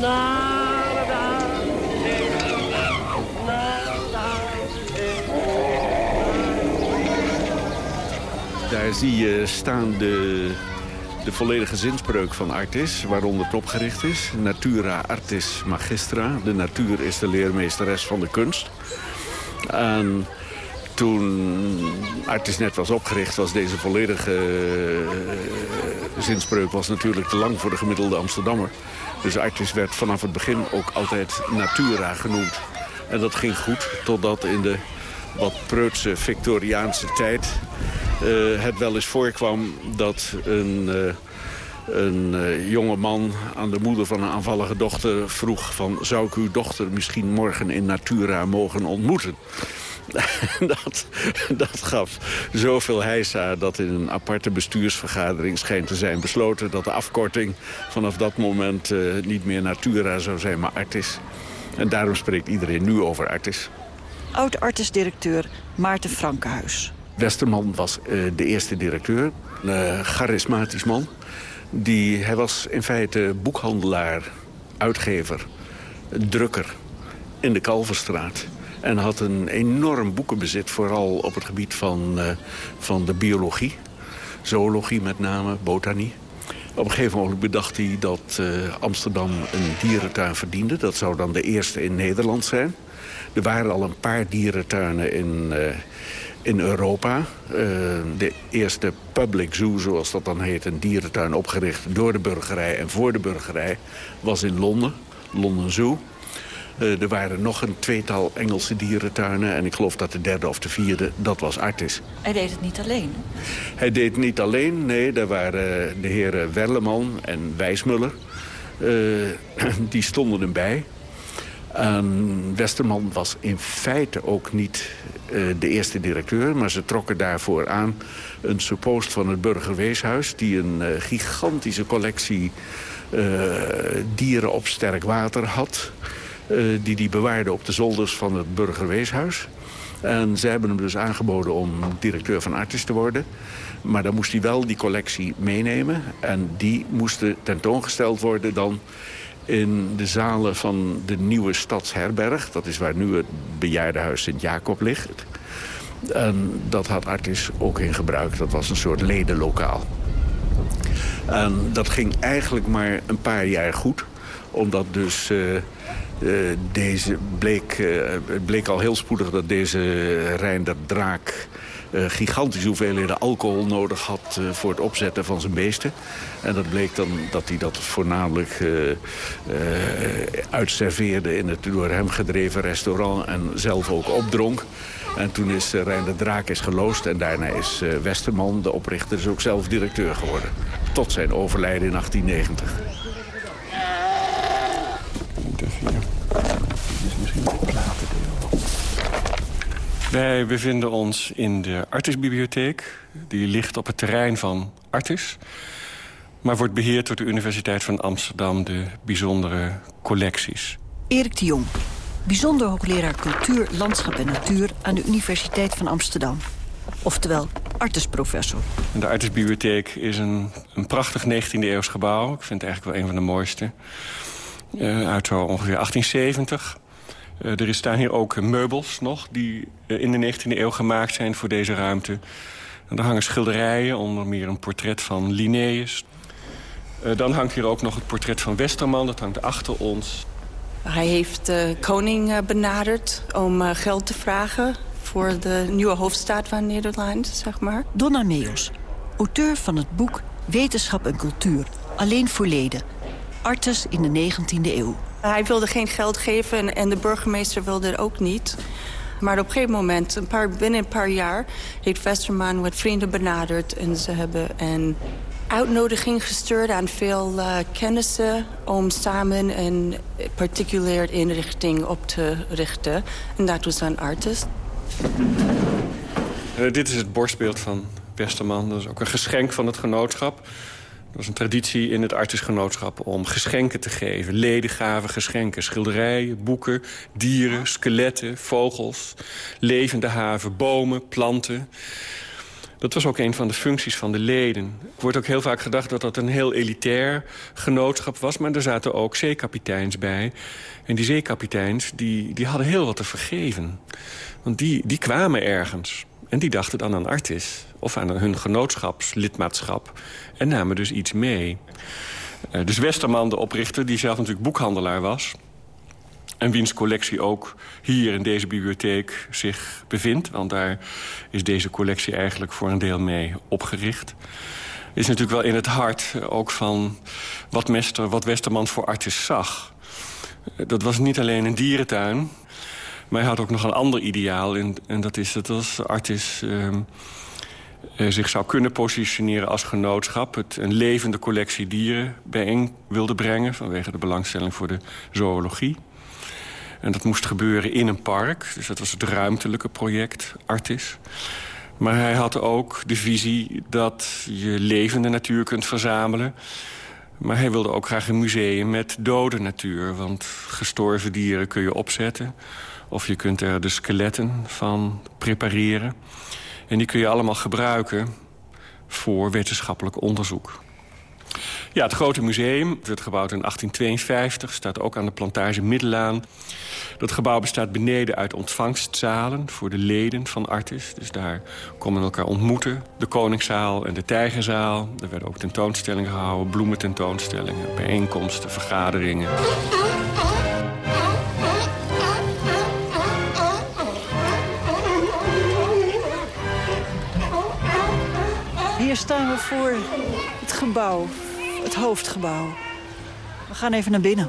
S8: Naar
S9: Daar zie je staan de, de volledige zinspreuk van Artis, waaronder het opgericht is. Natura Artis Magistra. De natuur is de leermeesteres van de kunst. En toen Artis net was opgericht, was deze volledige eh, zinspreuk was natuurlijk te lang voor de gemiddelde Amsterdammer. Dus Artis werd vanaf het begin ook altijd Natura genoemd. En dat ging goed, totdat in de wat preutse Victoriaanse tijd het wel eens voorkwam dat een, eh, een eh, jonge man aan de moeder van een aanvallige dochter vroeg van... zou ik uw dochter misschien morgen in Natura mogen ontmoeten? dat, dat gaf zoveel heisa dat in een aparte bestuursvergadering scheen te zijn besloten... dat de afkorting vanaf dat moment eh, niet meer Natura zou zijn, maar Artis. En daarom spreekt iedereen nu over Artis.
S1: Oud-artis-directeur Maarten Frankenhuis.
S9: Westerman was eh, de eerste directeur. Een eh, charismatisch man. Die, hij was in feite boekhandelaar, uitgever, drukker in de Kalverstraat. En had een enorm boekenbezit, vooral op het gebied van, eh, van de biologie. Zoologie met name, botanie. Op een gegeven moment bedacht hij dat Amsterdam een dierentuin verdiende. Dat zou dan de eerste in Nederland zijn. Er waren al een paar dierentuinen in, in Europa. Uh, de eerste public zoo, zoals dat dan heet, een dierentuin opgericht door de burgerij en voor de burgerij, was in Londen, London Zoo. Uh, er waren nog een tweetal Engelse dierentuinen. En ik geloof dat de derde of de vierde, dat was Artis.
S1: Hij deed het niet alleen?
S9: Hij deed het niet alleen, nee. Daar waren de heren Werleman en Wijsmuller. Uh, die stonden erbij. En Westerman was in feite ook niet de eerste directeur... maar ze trokken daarvoor aan een suppost van het Burgerweeshuis... die een uh, gigantische collectie dieren op sterk water had... die die bewaarde op de zolders van het Burgerweeshuis. En ze hebben hem dus aangeboden om directeur van Artis te worden. Maar dan moest hij wel die collectie meenemen. En die moesten tentoongesteld worden dan in de zalen van de nieuwe stadsherberg. Dat is waar nu het bejaardenhuis Sint-Jacob ligt. En dat had Artis ook in gebruik. Dat was een soort ledenlokaal. En dat ging eigenlijk maar een paar jaar goed. Omdat dus... Uh, uh, deze bleek, uh, het bleek al heel spoedig dat deze Reinder Draak gigantische hoeveelheden alcohol nodig had uh, voor het opzetten van zijn beesten. En dat bleek dan dat hij dat voornamelijk uh, uitserveerde in het door hem gedreven restaurant en zelf ook opdronk. En toen is Rijn de Draak is geloosd en daarna is Westerman, de oprichter, dus ook zelf directeur geworden. Tot zijn overlijden in 1890.
S10: Wij bevinden ons in de Artisbibliotheek. Die ligt op het terrein van Artis. Maar wordt beheerd door de Universiteit van Amsterdam... de bijzondere collecties.
S1: Erik de Jong, bijzonder hoogleraar cultuur, landschap en natuur... aan de Universiteit van Amsterdam. Oftewel artisprofessor.
S10: De Artisbibliotheek is een, een prachtig 19e-eeuws gebouw. Ik vind het eigenlijk wel een van de mooiste. Uh, uit zo ongeveer 1870... Uh, er staan hier ook meubels nog die uh, in de 19e eeuw gemaakt zijn voor deze ruimte. En er hangen schilderijen, onder meer een portret van Linnaeus. Uh, dan hangt hier ook nog het portret van Westerman, dat hangt achter ons.
S11: Hij heeft de koning benaderd om geld te vragen voor de nieuwe hoofdstaat van Nederland, zeg maar.
S1: Donna Meus, auteur van het boek Wetenschap en Cultuur, alleen voor leden. Artes in de 19e eeuw.
S11: Hij wilde geen geld geven en, de burgemeester wilde ook niet. Maar op een gegeven moment, een paar, binnen een paar jaar... heeft Westerman wat vrienden benaderd... en ze hebben een uitnodiging gestuurd aan veel uh, kennissen... om samen een particulier inrichting op te richten. En dat was een artist.
S10: Uh, dit is het borstbeeld van Westerman. Dat is ook een geschenk van het genootschap. Er was een traditie in het artisgenootschap om geschenken te geven. Leden gaven geschenken. Schilderijen, boeken, dieren, skeletten, vogels, levende haven, bomen, planten. Dat was ook een van de functies van de leden. Er wordt ook heel vaak gedacht dat dat een heel elitair genootschap was... maar er zaten ook zeekapiteins bij. En die zeekapiteins die, die hadden heel wat te vergeven. Want die, die kwamen ergens. En die dachten dan aan Artis of aan hun genootschapslidmaatschap... en namen dus iets mee. Uh, dus Westerman, de oprichter, die zelf natuurlijk boekhandelaar was... en wiens collectie ook hier in deze bibliotheek zich bevindt... want daar is deze collectie eigenlijk voor een deel mee opgericht... is natuurlijk wel in het hart ook van wat, wat Westerman voor Artis zag. Uh, dat was niet alleen een dierentuin... Maar hij had ook nog een ander ideaal. En, en dat is dat als Artis uh, zich zou kunnen positioneren als genootschap... het een levende collectie dieren bijeen wilde brengen... vanwege de belangstelling voor de zoologie. En dat moest gebeuren in een park. Dus dat was het ruimtelijke project, Artis. Maar hij had ook de visie dat je levende natuur kunt verzamelen... Maar hij wilde ook graag een museum met dode natuur. Want gestorven dieren kun je opzetten. Of je kunt er de skeletten van prepareren. En die kun je allemaal gebruiken voor wetenschappelijk onderzoek. Ja, het grote museum werd gebouwd in 1852, staat ook aan de plantage Middelaan. Dat gebouw bestaat beneden uit ontvangstzalen voor de leden van Artis. Dus daar komen elkaar ontmoeten. De Koningszaal en de Tijgerzaal. Er werden ook tentoonstellingen gehouden, bloemententoonstellingen, bijeenkomsten, vergaderingen.
S1: Staan we voor het gebouw, het hoofdgebouw. We gaan even naar binnen.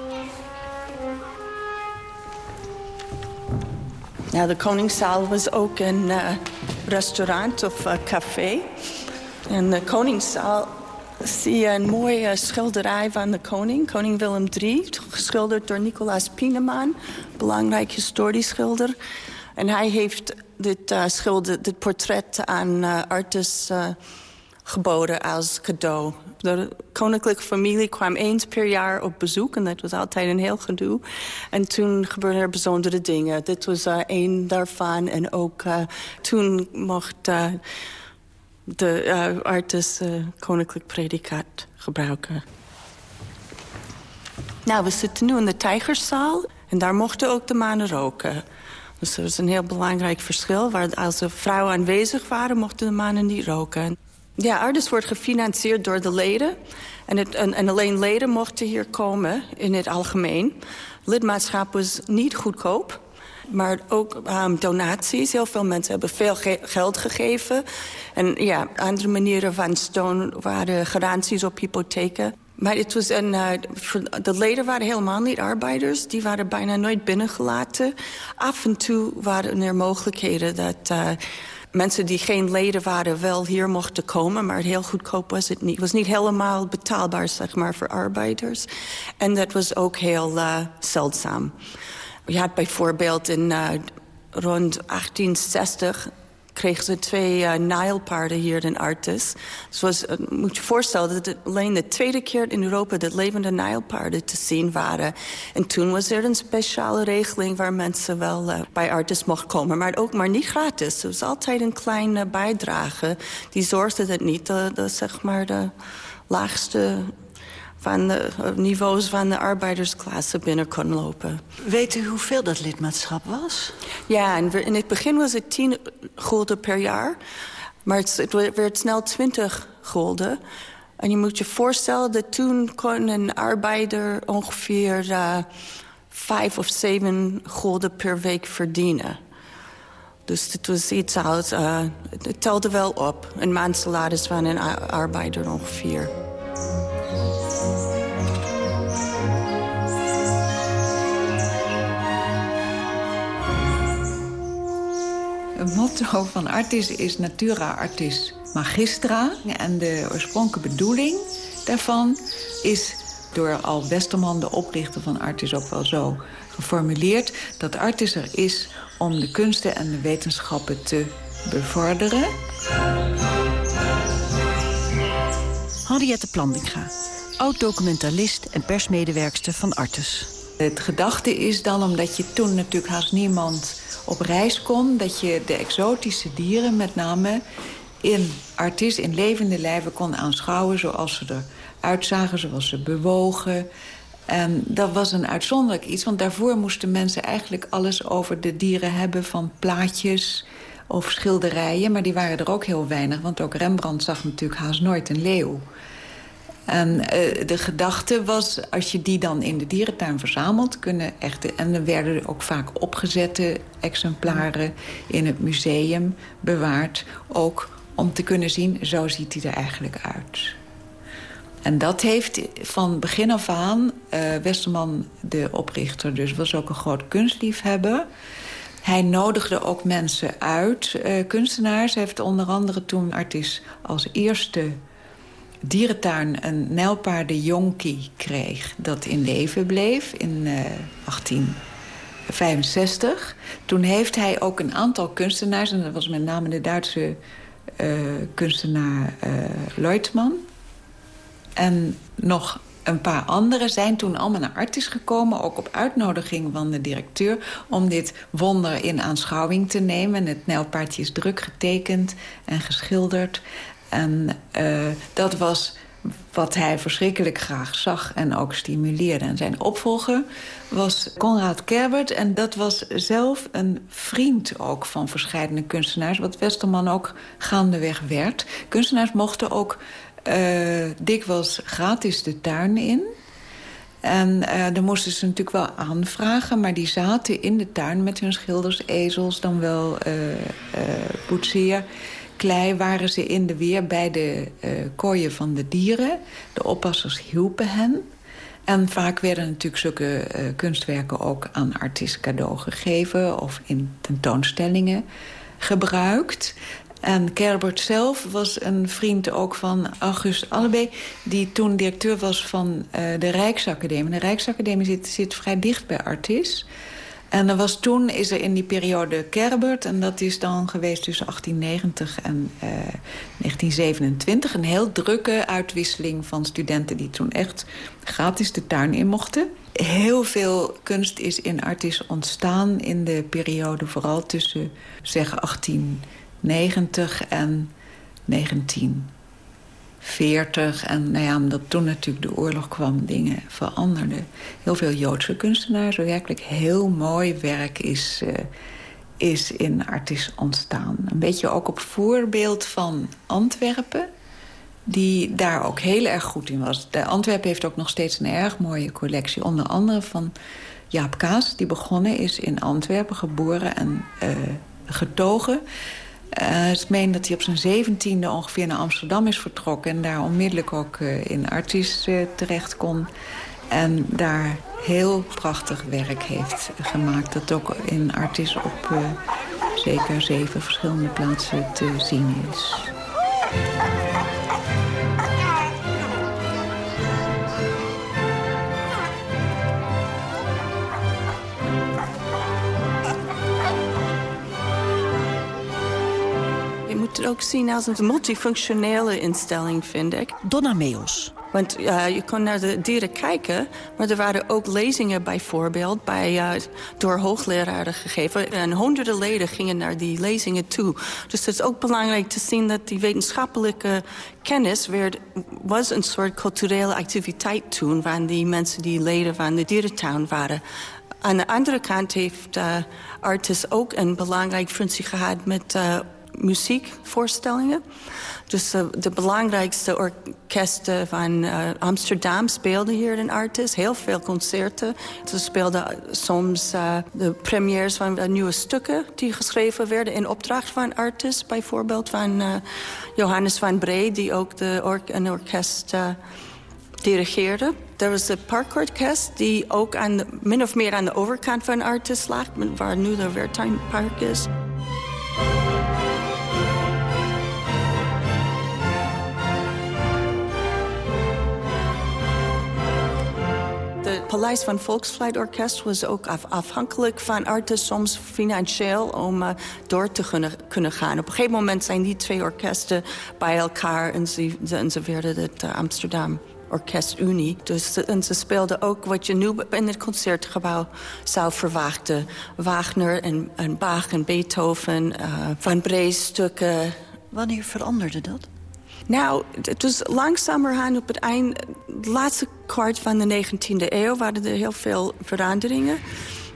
S11: Ja, de Koningszaal was ook een uh, restaurant of uh, café. In de Koningszaal zie je een mooie schilderij van de koning, koning Willem III. Geschilderd door Nicolaas Pieneman, belangrijk historisch schilder. En hij heeft dit, uh, schilder, dit portret aan uh, artis geboden als cadeau. De koninklijke familie kwam eens per jaar op bezoek. En dat was altijd een heel gedoe. En toen gebeurden er bijzondere dingen. Dit was uh, een daarvan. En ook uh, toen mocht uh, de artis koninklijk predicaat gebruiken. Nou, we zitten nu in de Tijgerszaal. En daar mochten ook de mannen roken. Dus dat is een heel belangrijk verschil. Waar als er vrouwen aanwezig waren, mochten de mannen niet roken. Ja, Artis wordt gefinancierd door de leden. En, het, en, en, alleen leden mochten hier komen in het algemeen. Lidmaatschap was niet goedkoop. Maar ook um, donaties. Heel veel mensen hebben veel ge geld gegeven. En ja, andere manieren van steun waren garanties op hypotheken. Maar het was een, uh, de leden waren helemaal niet arbeiders. Die waren bijna nooit binnengelaten. Af en toe waren er mogelijkheden dat... Uh, mensen die geen leden waren wel hier mochten komen... maar heel goedkoop was het niet. Het was niet helemaal betaalbaar, zeg maar, voor arbeiders. En dat was ook heel uh, zeldzaam. Je had bijvoorbeeld in uh, rond 1860 kregen ze twee uh, Nijlpaarden hier in Artis. Zoals, uh, moet je voorstellen dat het alleen de tweede keer in Europa... dat levende Nijlpaarden te zien waren. En toen was er een speciale regeling... waar mensen wel uh, bij Artis mochten komen. Maar ook maar niet gratis. Er was altijd een kleine bijdrage. Die zorgde dat niet de, zeg maar de laagste van de niveaus van de arbeidersklasse binnen kon lopen.
S1: Weet u hoeveel dat lidmaatschap was?
S11: Ja, in het begin was het 10 gulden per jaar. Maar het, werd snel 20 gulden. En je moet je voorstellen dat toen kon een arbeider ongeveer uh, 5 of 7 gulden per week verdienen. Dus het was iets als, uh, het telde wel op. Een maandsalaris van een arbeider ongeveer.
S12: Het motto van Artis is Natura Artis Magistra. En de oorspronkelijke bedoeling daarvan is door Al Westerman, de oprichter van Artis, ook wel zo geformuleerd... dat Artis er is om de kunsten en de wetenschappen te bevorderen.
S1: Henriette Plandinga, oud-documentalist en persmedewerkster van Artis.
S12: Het gedachte is dan, omdat je toen natuurlijk haast niemand op reis kon... dat je de exotische dieren met name in artiest, in levende lijven kon aanschouwen... zoals ze eruit zagen, zoals ze bewogen. En dat was een uitzonderlijk iets, want daarvoor moesten mensen eigenlijk alles over de dieren hebben... van plaatjes of schilderijen, maar die waren er ook heel weinig... want ook Rembrandt zag natuurlijk haast nooit een leeuw. En uh, de gedachte was, als je die dan in de dierentuin verzamelt... kunnen echte, en er werden ook vaak opgezette exemplaren in het museum bewaard... ook om te kunnen zien, zo ziet hij er eigenlijk uit. En dat heeft van begin af aan, uh, Westerman, de oprichter... dus was ook een groot kunstliefhebber... Hij nodigde ook mensen uit, uh, kunstenaars. Hij heeft onder andere toen Artis als eerste dierentuin een nijlpaardenjonkie kreeg... dat in leven bleef in uh, 1865. Toen heeft hij ook een aantal kunstenaars... en dat was met name de Duitse uh, kunstenaar uh, Leutmann... en nog een paar anderen zijn toen allemaal naar Artis gekomen... ook op uitnodiging van de directeur... om dit wonder in aanschouwing te nemen. Het nijlpaardje is druk getekend en geschilderd. En uh, dat was wat hij verschrikkelijk graag zag en ook stimuleerde. En zijn opvolger was Konrad Kerbert. En dat was zelf een vriend ook van verschillende kunstenaars... wat Westerman ook gaandeweg werd. Kunstenaars mochten ook uh, dikwijls gratis de tuin in... En uh, dan moesten ze natuurlijk wel aanvragen... maar die zaten in de tuin met hun schilders, ezels, dan wel uh, klei waren ze in de weer bij de uh, kooien van de dieren. De oppassers hielpen hen. En vaak werden natuurlijk zulke uh, kunstwerken ook aan artiesten cadeau gegeven... of in tentoonstellingen gebruikt. En Kerbert zelf was een vriend ook van August Allebee... die toen directeur was van uh, de Rijksacademie. De Rijksacademie zit, zit vrij dicht bij Artis. En er was toen is er in die periode Kerbert... en dat is dan geweest tussen 1890 en uh, 1927... een heel drukke uitwisseling van studenten... die toen echt gratis de tuin in mochten. Heel veel kunst is in Artis ontstaan in de periode... vooral tussen zeg 1890 en 1940. En nou ja, omdat toen natuurlijk de oorlog kwam, dingen veranderden. Heel veel Joodse kunstenaars, werkelijk heel mooi werk is, uh, is in Artis ontstaan. Een beetje ook op voorbeeld van Antwerpen die daar ook heel erg goed in was. De Antwerpen heeft ook nog steeds een erg mooie collectie. Onder andere van Jaap Kaas, die begonnen is in Antwerpen, geboren en uh, getogen. Uh, ik meen dat hij op zijn zeventiende ongeveer naar Amsterdam is vertrokken... en daar onmiddellijk ook uh, in Artis uh, terecht kon. En daar heel prachtig werk heeft gemaakt. Dat ook in Artis op zeker zeven verschillende plaatsen te zien is.
S11: Het ook zien als een multifunctionele instelling, vind ik.
S1: Donna Meos.
S11: Want uh, je kon naar de dieren kijken, maar er waren ook lezingen bijvoorbeeld... Bij, uh, door hoogleraren gegeven. En honderden leden gingen naar die lezingen toe. Dus het is ook belangrijk te zien dat die wetenschappelijke kennis... Werd, was een soort culturele activiteit toen... van die mensen die leden van de dierentuin waren. Aan de andere kant heeft uh, Artis ook een belangrijk functie gehad... met muziekvoorstellingen. Dus uh, de belangrijkste orkesten van uh, Amsterdam speelden hier in Artis. Heel veel concerten. Ze speelden soms uh, de premières van nieuwe stukken... die geschreven werden in opdracht van Artis. Bijvoorbeeld van Johannes van Bree, die ook de een orkest dirigeerde. Er was de parkorkest die ook aan de, min of meer aan de overkant van Artis lag... waar nu de Wertheimpark is. Het Paleis van Volksfluitorkest was ook af, afhankelijk van artis, soms financieel, om uh, door te kunnen, kunnen gaan. Op een gegeven moment zijn die twee orkesten bij elkaar en ze, ze werden het uh, Amsterdam. Orkestunie. Dus, en ze speelden ook wat je nu in het concertgebouw zou verwachten. Wagner en, en Bach en Beethoven, Van Brees stukken.
S1: Wanneer veranderde dat?
S11: Nou, het was langzamerhand op het eind... het laatste kwart van de 19e eeuw waren er heel veel veranderingen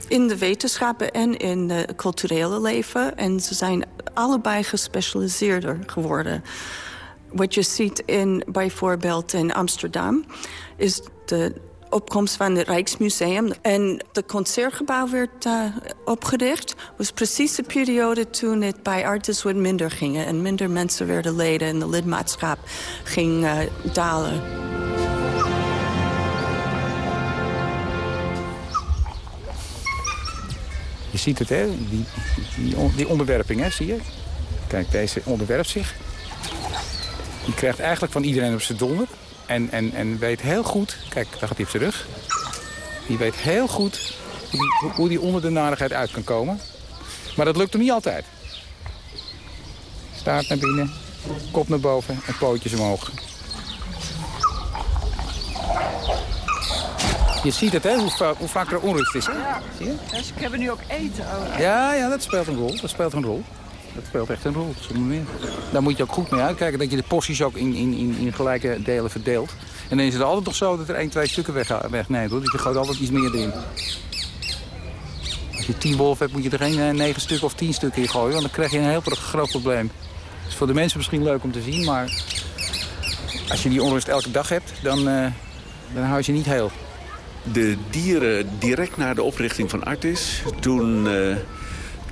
S11: in de wetenschappen en in het culturele leven. En ze zijn allebei gespecialiseerder geworden. Wat je ziet in bijvoorbeeld in Amsterdam... is de opkomst van het Rijksmuseum. En het concertgebouw werd uh, opgericht. was precies de periode toen het bij Artis wat minder ging. En minder mensen werden leden en de lidmaatschap ging uh, dalen.
S13: Je ziet het, hè? Die, die, die onderwerping, hè? zie je? Kijk, deze onderwerpt zich. Die krijgt eigenlijk van iedereen op zijn donder. En, en, en weet heel goed... Kijk, daar gaat hij op zijn rug. Die weet heel goed hoe die, hoe die onder de narigheid uit kan komen. Maar dat lukt hem niet altijd. Staart naar binnen, kop naar boven en pootjes omhoog. Je ziet het, hè, hoe, va hoe vaak er onrust is. Hè? Zie je?
S14: Dus ik heb nu ook eten ook.
S13: Ja, ja, dat speelt een rol. Dat speelt een rol. Dat speelt echt een rol, zonder meer. Daar moet je ook goed mee uitkijken, dat je de porties ook in, in, in, gelijke delen verdeelt. En dan is het altijd nog zo dat er één, twee stukken weg, wegneemt. Hoor. Dus je gooit altijd iets meer erin. Als je tien wolven hebt, moet je er geen negen stukken of tien stukken in gooien. Want dan krijg je een heel groot probleem. Het is voor de mensen misschien leuk om te zien, maar als je die onrust elke dag hebt, dan, uh, dan hou je niet heel.
S9: De dieren direct na de oprichting van Artis, toen...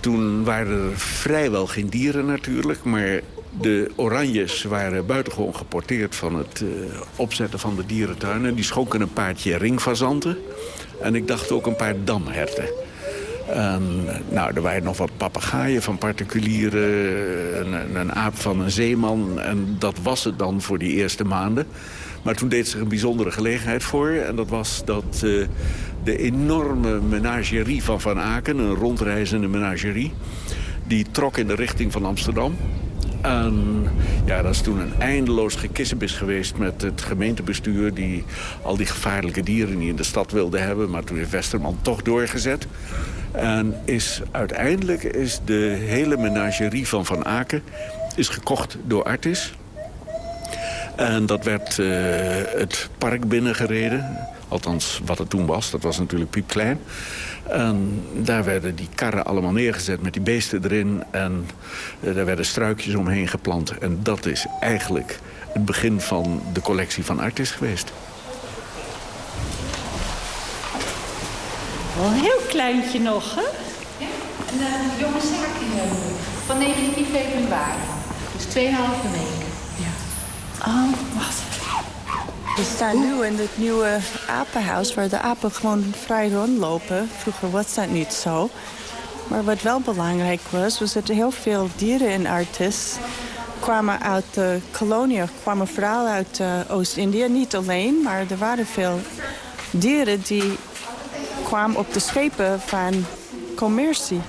S9: toen waren er vrijwel geen dieren natuurlijk, maar De Oranjes waren buitengewoon geporteerd van het uh, opzetten van de dierentuinen. Die schonken een paardje ringfazanten. En ik dacht ook een paar damherten. En, nou, er waren nog wat papegaaien van particulieren, een, een, aap van een zeeman. En dat was het dan voor die eerste maanden. Maar toen deed zich een bijzondere gelegenheid voor. En dat was dat uh, de enorme menagerie van Van Aken, een rondreizende menagerie... die trok in de richting van Amsterdam. En ja, dat is toen een eindeloos gekissenbis geweest met het gemeentebestuur... die al die gevaarlijke dieren niet in de stad wilde hebben. Maar toen heeft Westerman toch doorgezet. En is, uiteindelijk is de hele menagerie van Van Aken is gekocht door Artis. En dat werd uh, het park binnengereden. Althans, wat het toen was. Dat was natuurlijk piepklein. En daar werden die karren allemaal neergezet met die beesten erin. En uh, daar werden struikjes omheen geplant. En dat is eigenlijk het begin van de collectie van Artis geweest.
S15: Wel een heel kleintje nog, hè?
S16: Ja, een uh, jonge zaak van 19 februari. Dus 2,5 weken.
S15: Ja. Oh, wacht.
S11: We staan nu in het nieuwe apenhuis waar de apen gewoon vrij rondlopen. Vroeger was dat niet zo. Maar wat wel belangrijk was, was dat heel veel dieren in Artis kwamen uit de kolonie, kwamen vooral uit uh, Oost-Indië. Niet alleen, maar er waren veel dieren die kwamen op de schepen van commercie.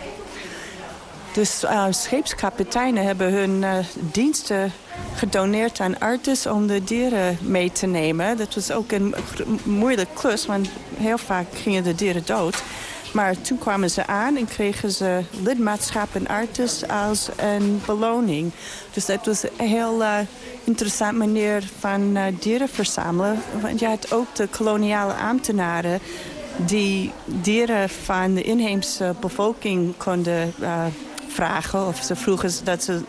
S11: Dus uh, scheepskapiteinen hebben hun uh, diensten gedoneerd aan Artis om de dieren mee te nemen. Dat was ook een moeilijke klus, want heel vaak gingen de dieren dood. Maar toen kwamen ze aan en kregen ze lidmaatschap in Artis als een beloning. Dus dat was een heel uh, interessant manier van uh, dieren verzamelen. Want je had ook de koloniale ambtenaren die dieren van de inheemse bevolking konden uh, vragen. Of ze vroegen dat ze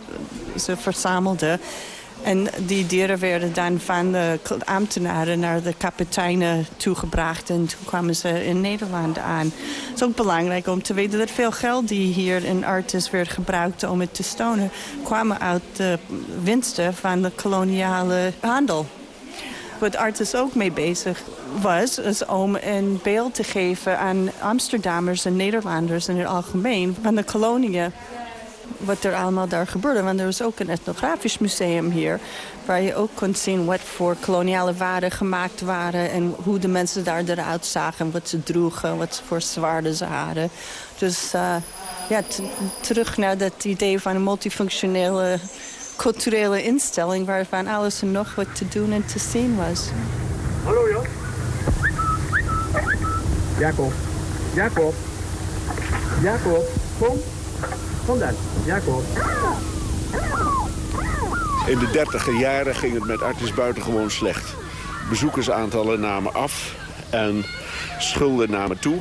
S11: ze verzamelden. En die dieren werden dan van de ambtenaren naar de kapiteinen toegebracht. En toen kwamen ze in Nederland aan. Het is ook belangrijk om te weten dat veel geld die hier in Artis werd gebruikt om het te stonen... kwamen uit de winsten van de koloniale handel. Wat Artis ook mee bezig was, is om een beeld te geven aan Amsterdammers en Nederlanders in het algemeen van de koloniën wat er allemaal daar gebeurde. Want er was ook een etnografisch museum hier... waar je ook kon zien wat voor koloniale waren gemaakt waren... en hoe de mensen daar eruit zagen, wat ze droegen, wat voor zwaarden ze hadden. Dus uh, ja, terug naar dat idee van een multifunctionele culturele instelling... waarvan alles en nog wat te doen en te zien was.
S8: Hallo Jan. Jacob. Jacob. Jacob, kom. Kom dan, Jacob.
S9: In de dertiger jaren ging het met Artis buitengewoon slecht. Bezoekersaantallen namen af en schulden namen toe.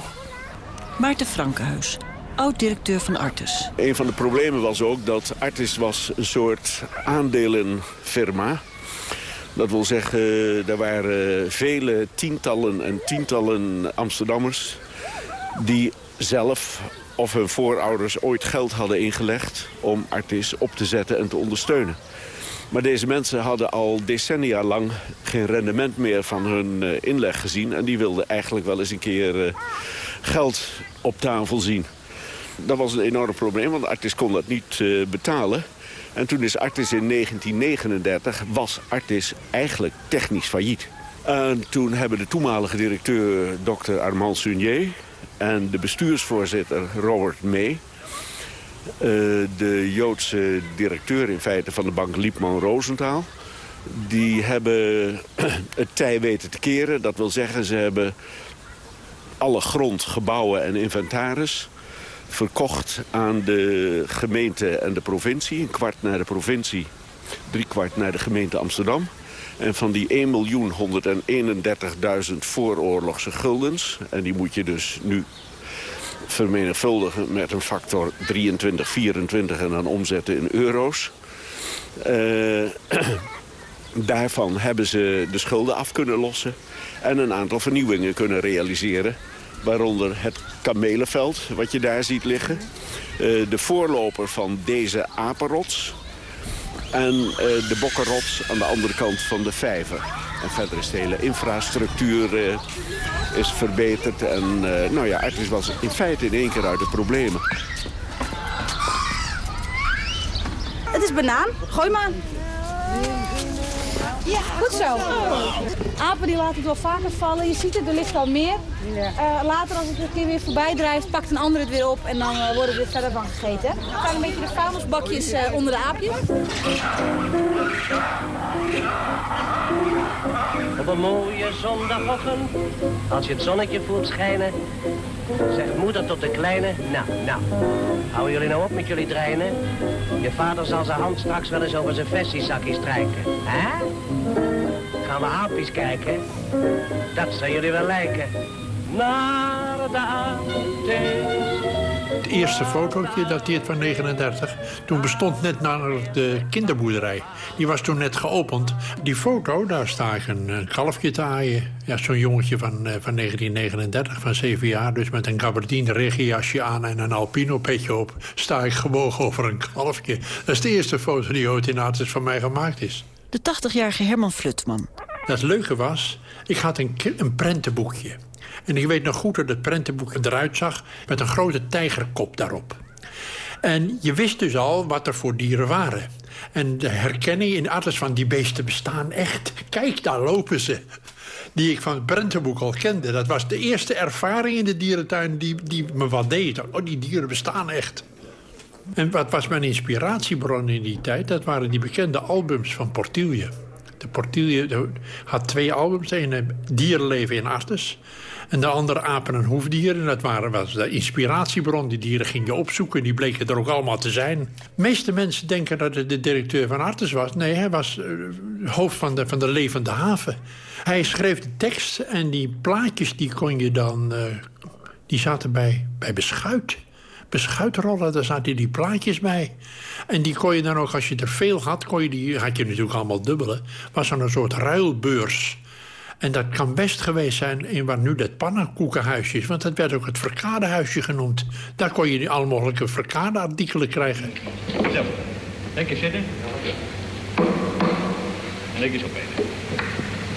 S1: Maarten Frankenhuis, oud-directeur van Artis.
S9: Een van de problemen was ook dat Artis was een soort aandelenfirma. Dat wil zeggen, er waren vele tientallen en tientallen Amsterdammers... die zelf of hun voorouders ooit geld hadden ingelegd om Artis op te zetten en te ondersteunen. Maar deze mensen hadden al decennia lang geen rendement meer van hun uh, inleg gezien. En die wilden eigenlijk wel eens een keer uh, geld op tafel zien. Dat was een enorm probleem, want Artis kon dat niet uh, betalen. En toen is Artis in 1939, was Artis eigenlijk technisch failliet. En toen hebben de toenmalige directeur, dokter Armand Sunier... En de bestuursvoorzitter Robert May... Uh, de Joodse directeur in feite van de bank Liepman Rosenthal... die hebben het tij weten te keren. Dat wil zeggen, ze hebben alle grond, gebouwen en inventaris verkocht aan de gemeente en de provincie. Een kwart naar de provincie, drie kwart naar de gemeente Amsterdam. En van die 1.131.000 vooroorlogse guldens... en die moet je dus nu vermenigvuldigen met een factor 23, 24... en dan omzetten in euro's. Uh, daarvan hebben ze de schulden af kunnen lossen... en een aantal vernieuwingen kunnen realiseren. Waaronder het kamelenveld, wat je daar ziet liggen. Uh, de voorloper van deze apenrots En uh, de Bokkenrots aan de andere kant van de vijver. En verder is de hele infrastructuur uh, is verbeterd. En uh, nou ja, Artis was in feite in één keer uit de problemen.
S17: Het is banaan. Gooi maar. Ja, goed zo. Apen die laten het wel vaker vallen. Je ziet het, er ligt al meer. Uh, later als het een keer weer voorbij drijft, pakt een ander het weer op en dan uh, worden we er verder van gegeten. Er staan een beetje de vuilnisbakjes uh, onder de aapjes.
S18: Op een mooie zondagochtend, als je het zonnetje voelt schijnen, zegt moeder tot de kleine, nou, nou, houden jullie nou op met jullie dreinen? Je vader zal zijn hand straks wel eens over zijn vestiezakje strijken, hè? Gaan we aapjes kijken? Dat zou jullie wel lijken. Naar de.
S19: Het eerste fotootje dateert van 39. Toen bestond net naar de kinderboerderij. Die was toen net geopend. Die foto, daar sta ik een, een kalfje te aaien. Ja, zo'n jongetje van, uh, van 1939, van 7 jaar. Dus met een gabardine regenjasje aan en een alpino petje op... sta ik gebogen over een kalfje. Dat is de eerste foto die ooit in Artis van mij gemaakt is.
S1: De 80-jarige Herman Flutman.
S19: Dat leuke was, ik had een, een prentenboekje. En ik weet nog goed dat het prentenboek eruit zag... met een grote tijgerkop daarop. En je wist dus al wat er voor dieren waren. En de herkenning in alles van die beesten bestaan echt. Kijk, daar lopen ze. Die ik van het prentenboek al kende. Dat was de eerste ervaring in de dierentuin die, die me wat deed. Oh, die dieren bestaan echt. En wat was mijn inspiratiebron in die tijd? Dat waren die bekende albums van Portilje. De Portilje had twee albums. De ene Dierenleven in Artes. En de andere apen en hoefdieren. Dat waren, was de inspiratiebron. Die dieren ging je opzoeken. Die bleken er ook allemaal te zijn. De meeste mensen denken dat het de directeur van Artes was. Nee, hij was uh, hoofd van de, van de levende haven. Hij schreef de tekst en die plaatjes die kon je dan... Uh, die zaten bij, bij beschuit beschuitrollen, daar zaten die plaatjes bij. En die kon je dan ook, als je er veel had, kon je die, had je natuurlijk allemaal dubbele. Was dan een soort ruilbeurs. En dat kan best geweest zijn in waar nu dat pannenkoekenhuisje is. Want dat werd ook het verkadehuisje genoemd. Daar kon je alle mogelijke verkadeartikelen krijgen.
S20: Zo, lekker zitten. En lekker opeten.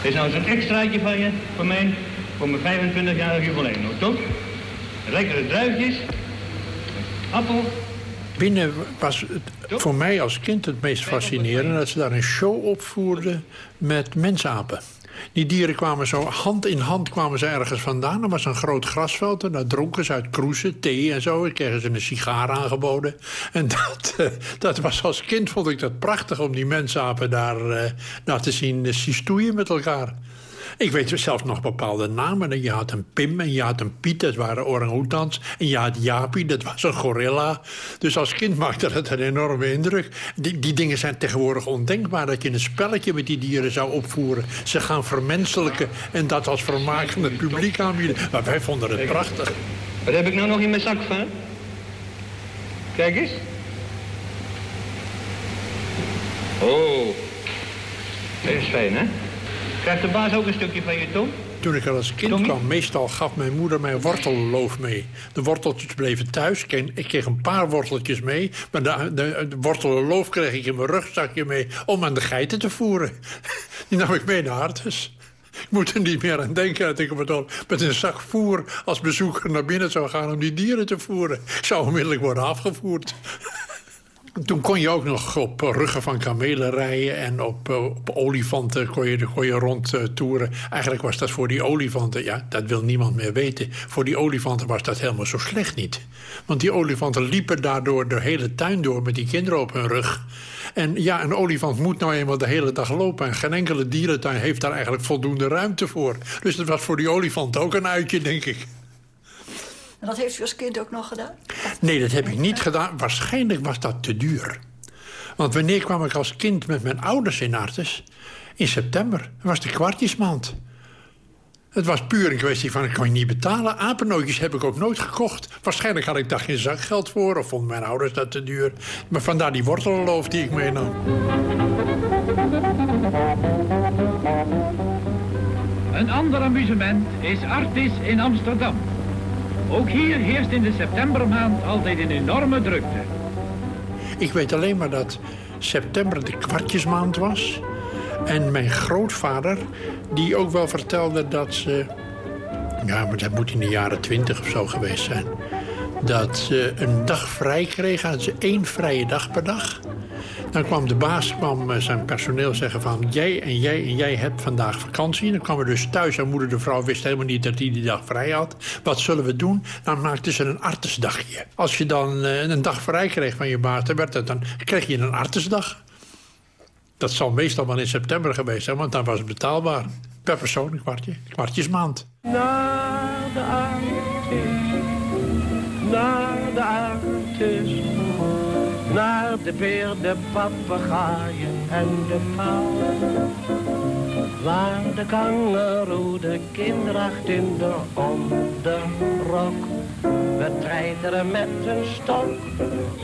S20: Dit is nou zo'n extraatje van je, voor mij, voor mijn 25-jarige jubileum. Toch? Lekkere druifjes, appel.
S19: Binnen was het voor mij als kind het meest fascinerend... dat ze daar een show opvoerden met mensapen. Die dieren kwamen zo hand in hand kwamen ze ergens vandaan. Er was een groot grasveld en daar dronken ze uit kroezen, thee en zo. En kregen ze een sigaar aangeboden. En dat, uh, dat was als kind, vond ik dat prachtig... om die mensapen daar, uh, te zien, uh, stoeien met elkaar. Ik weet zelfs nog bepaalde namen. Je had een Pim en je had een Piet, dat waren orang-oetans. En je had Japi, dat was een gorilla. Dus als kind maakte dat een enorme indruk. Die, die dingen zijn tegenwoordig ondenkbaar. Dat je een spelletje met die dieren zou opvoeren. Ze gaan vermenselijken en dat als vermaak van het publiek aanbieden. Maar wij vonden het prachtig.
S20: Wat heb ik nou nog in mijn zak van? Kijk eens. Oh, dat is fijn, hè? Krijgt de baas ook een stukje van je tong?
S19: Toen ik er als kind Tommy? kwam, meestal gaf mijn moeder mij wortelloof mee. De worteltjes bleven thuis. Ik kreeg een paar worteltjes mee. Maar de, de, de wortelloof kreeg ik in mijn rugzakje mee om aan de geiten te voeren. Die nam ik mee naar Artes. Ik moet er niet meer aan denken dat ik met een zak voer als bezoeker naar binnen zou gaan om die dieren te voeren. Ik zou onmiddellijk worden afgevoerd. Toen kon je ook nog op ruggen van kamelen rijden... en op, op olifanten kon je, kon je rondtoeren. Eigenlijk was dat voor die olifanten... ja, dat wil niemand meer weten. Voor die olifanten was dat helemaal zo slecht niet. Want die olifanten liepen daardoor de hele tuin door... met die kinderen op hun rug. En ja, een olifant moet nou eenmaal de hele dag lopen... en geen enkele dierentuin heeft daar eigenlijk voldoende ruimte voor. Dus dat was voor die olifant ook een uitje, denk ik.
S1: En dat heeft u als kind ook nog gedaan?
S19: Nee, dat heb ik niet gedaan. Waarschijnlijk was dat te duur. Want wanneer kwam ik als kind met mijn ouders in Artes? In september. Dat was de kwartjesmaand. Het was puur een kwestie van, ik kan je niet betalen. Apennootjes heb ik ook nooit gekocht. Waarschijnlijk had ik daar geen zakgeld voor... of vonden mijn ouders dat te duur. Maar vandaar die wortelloof die ik meenam.
S21: Een ander amusement is Artis in Amsterdam. Ook hier heerst in de septembermaand altijd een enorme drukte.
S19: Ik weet alleen maar dat september de kwartjesmaand was. En mijn grootvader, die ook wel vertelde dat ze... Ja, maar dat moet in de jaren twintig of zo geweest zijn. Dat ze een dag vrij kregen. Hadden ze één vrije dag per dag. Dan kwam de baas kwam eh, zijn personeel zeggen van... jij en jij en jij hebt vandaag vakantie. Dan kwamen we dus thuis en moeder de vrouw wist helemaal niet dat hij die dag vrij had. Wat zullen we doen? Dan maakten ze een artesdagje. Als je dan eh, een dag vrij kreeg van je baas... dan, werd dan kreeg je een artesdag. Dat zal meestal wel in september geweest zijn, want dan was het betaalbaar. Per persoon een kwartje, kwartjesmaand.
S18: Naar de Artis, naar de Artis. Naar de beer, de papegaaien en de pauw. Waar de kangeroe de kindracht in de onderrok. We treiteren met een stok,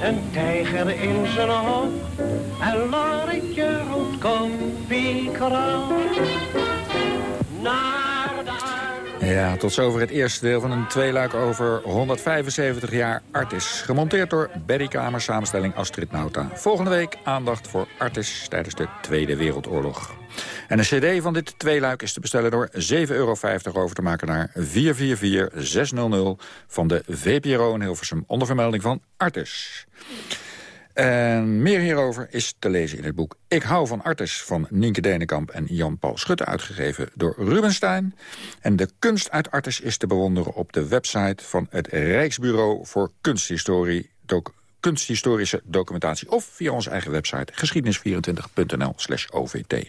S18: een tijger in zijn hok. En Lorretje roept, kom. Naar
S4: Ja, tot zover het eerste deel van een tweeluik over 175 jaar Artis. Gemonteerd door Berry Kamer, samenstelling Astrid Nauta. Volgende week aandacht voor Artis tijdens de Tweede Wereldoorlog. En een cd van dit tweeluik is te bestellen door 7,50 euro over te maken naar 444600 van de VPRO in Hilversum onder vermelding van Artis. En meer hierover is te lezen in het boek Ik hou van Artis van Nienke Denenkamp en Jan-Paul Schutte, uitgegeven door Rubenstein. En de kunst uit Artis is te bewonderen op de website van het Rijksbureau voor Kunsthistorie, doc, Kunsthistorische Documentatie of via onze eigen website geschiedenis24.nl slash OVT.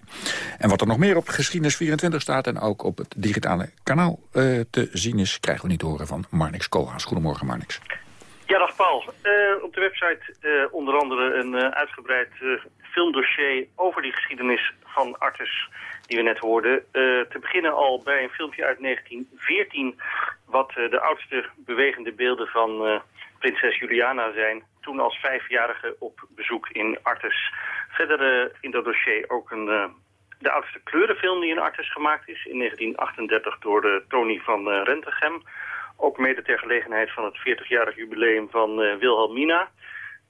S4: En wat er nog meer op Geschiedenis24 staat en ook op het digitale kanaal uh, te zien is, krijgen we niet te horen van Marnix Koolhaas. Goedemorgen Marnix.
S22: Ja, dag Paul. Uh, op de website uh, onder andere een uh, uitgebreid filmdossier over die geschiedenis van Artes die we net hoorden. te beginnen al bij een filmpje uit 1914 wat de oudste bewegende beelden van prinses Juliana zijn. Toen als vijfjarige op bezoek in Artes. Verder in dat dossier ook een, de oudste kleurenfilm die in Artes gemaakt is. In 1938 door Tony van Rentegem. Ook mede ter gelegenheid van het 40-jarig jubileum van uh, Wilhelmina.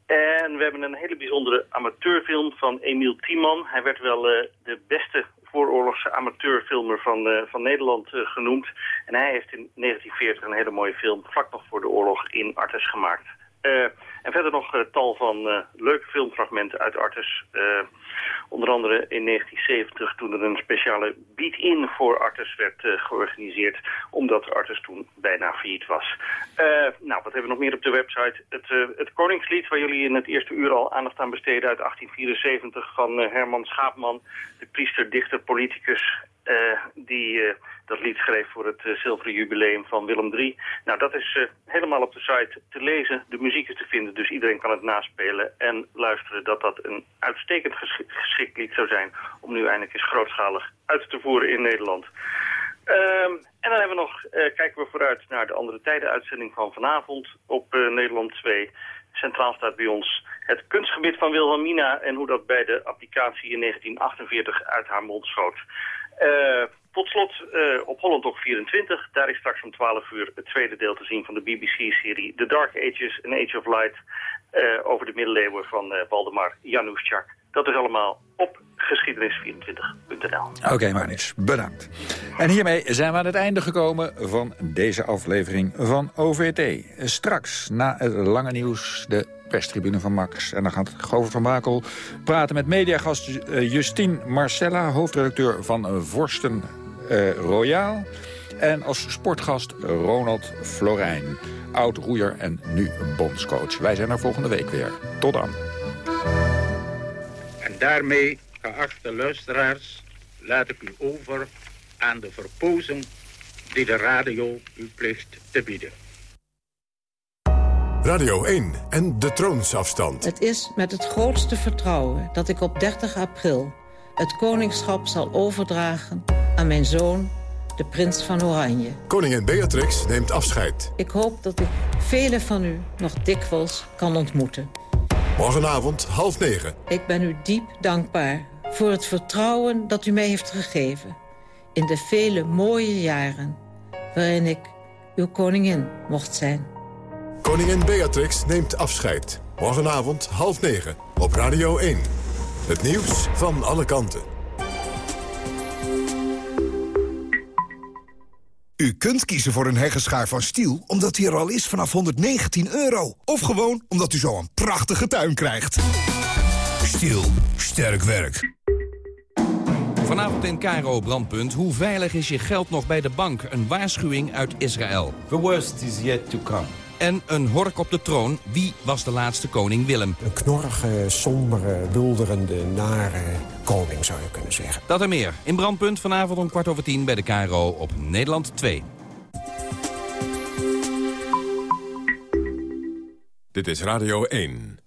S22: En we hebben een hele bijzondere amateurfilm van Emiel Tiemann. Hij werd wel uh, de beste vooroorlogse amateurfilmer van, uh, van Nederland genoemd. En hij heeft in 1940 een hele mooie film vlak nog voor de oorlog in Artes gemaakt. En verder nog tal van leuke filmfragmenten uit Artes. Onder andere in 1970 toen er een speciale beat-in voor Artes werd uh, georganiseerd. Omdat Artes toen bijna failliet was. Uh, nou, wat hebben we nog meer op de website? Het, uh, het Koningslied waar jullie in het eerste uur al aandacht aan besteden uit 1874 van Herman Schaapman. De priester, dichter, politicus die dat lied schreef voor het zilveren jubileum van Willem III. Nou, dat is helemaal op de site te lezen. De muziek is te vinden, dus iedereen kan het naspelen en luisteren dat dat een uitstekend geschikt lied zou zijn om nu eindelijk eens grootschalig uit te voeren in Nederland. Um, en dan hebben we nog, kijken we vooruit naar de andere tijden uitzending van vanavond op Nederland 2. Centraal staat bij ons het kunstgebied van Wilhelmina en hoe dat bij de applicatie in 1948 uit haar mond schoot. Uh, tot slot op Holland 24, daar is straks om 12 uur het tweede deel te zien van de BBC-serie The Dark Ages, An Age of Light, over de middeleeuwen van Waldemar Januszczak. Dat is allemaal op geschiedenis24.nl.
S4: Oké, okay, Marnix, bedankt. En hiermee zijn we aan het einde gekomen van deze aflevering van OVT. Straks, na het lange nieuws, de perstribune van Max. En dan gaat Govert van Bakel praten met mediagast Justine Marcella... hoofdredacteur van Vorsten uh, Royaal. En als sportgast Ronald Florijn, oud-roeier en nu bondscoach. Wij zijn er volgende week weer. Tot dan
S23: daarmee, geachte luisteraars, laat ik u over aan de verpozen die de radio u plicht te bieden.
S24: Radio 1 en de troonsafstand.
S25: Het is met het grootste vertrouwen dat ik op 30 april... het koningschap zal overdragen aan mijn zoon, de prins van Oranje.
S24: Koningin Beatrix neemt afscheid.
S25: Ik hoop dat ik velen van u nog dikwijls kan ontmoeten.
S24: Morgenavond half negen.
S25: Ik ben u diep dankbaar voor het vertrouwen dat u mij heeft gegeven... in de vele mooie jaren waarin ik uw koningin mocht zijn.
S24: Koningin Beatrix neemt afscheid. Morgenavond half negen op Radio 1. Het nieuws van alle kanten.
S26: U kunt kiezen voor een heggenschaar van Stiel omdat hij er al is vanaf 119 euro. Of gewoon omdat u zo een prachtige tuin krijgt. Stiel, sterk werk.
S27: Vanavond in Cairo Brandpunt. Hoe veilig is je geld nog bij de bank? Een waarschuwing uit Israël.
S28: The worst is yet to come.
S27: En een hork op de troon. Wie was de laatste koning Willem?
S29: Een knorrige, sombere, bulderende, nare koning zou je kunnen zeggen.
S27: Dat en meer. In Brandpunt vanavond om kwart over tien bij de KRO op Nederland 2.
S24: Dit is Radio 1.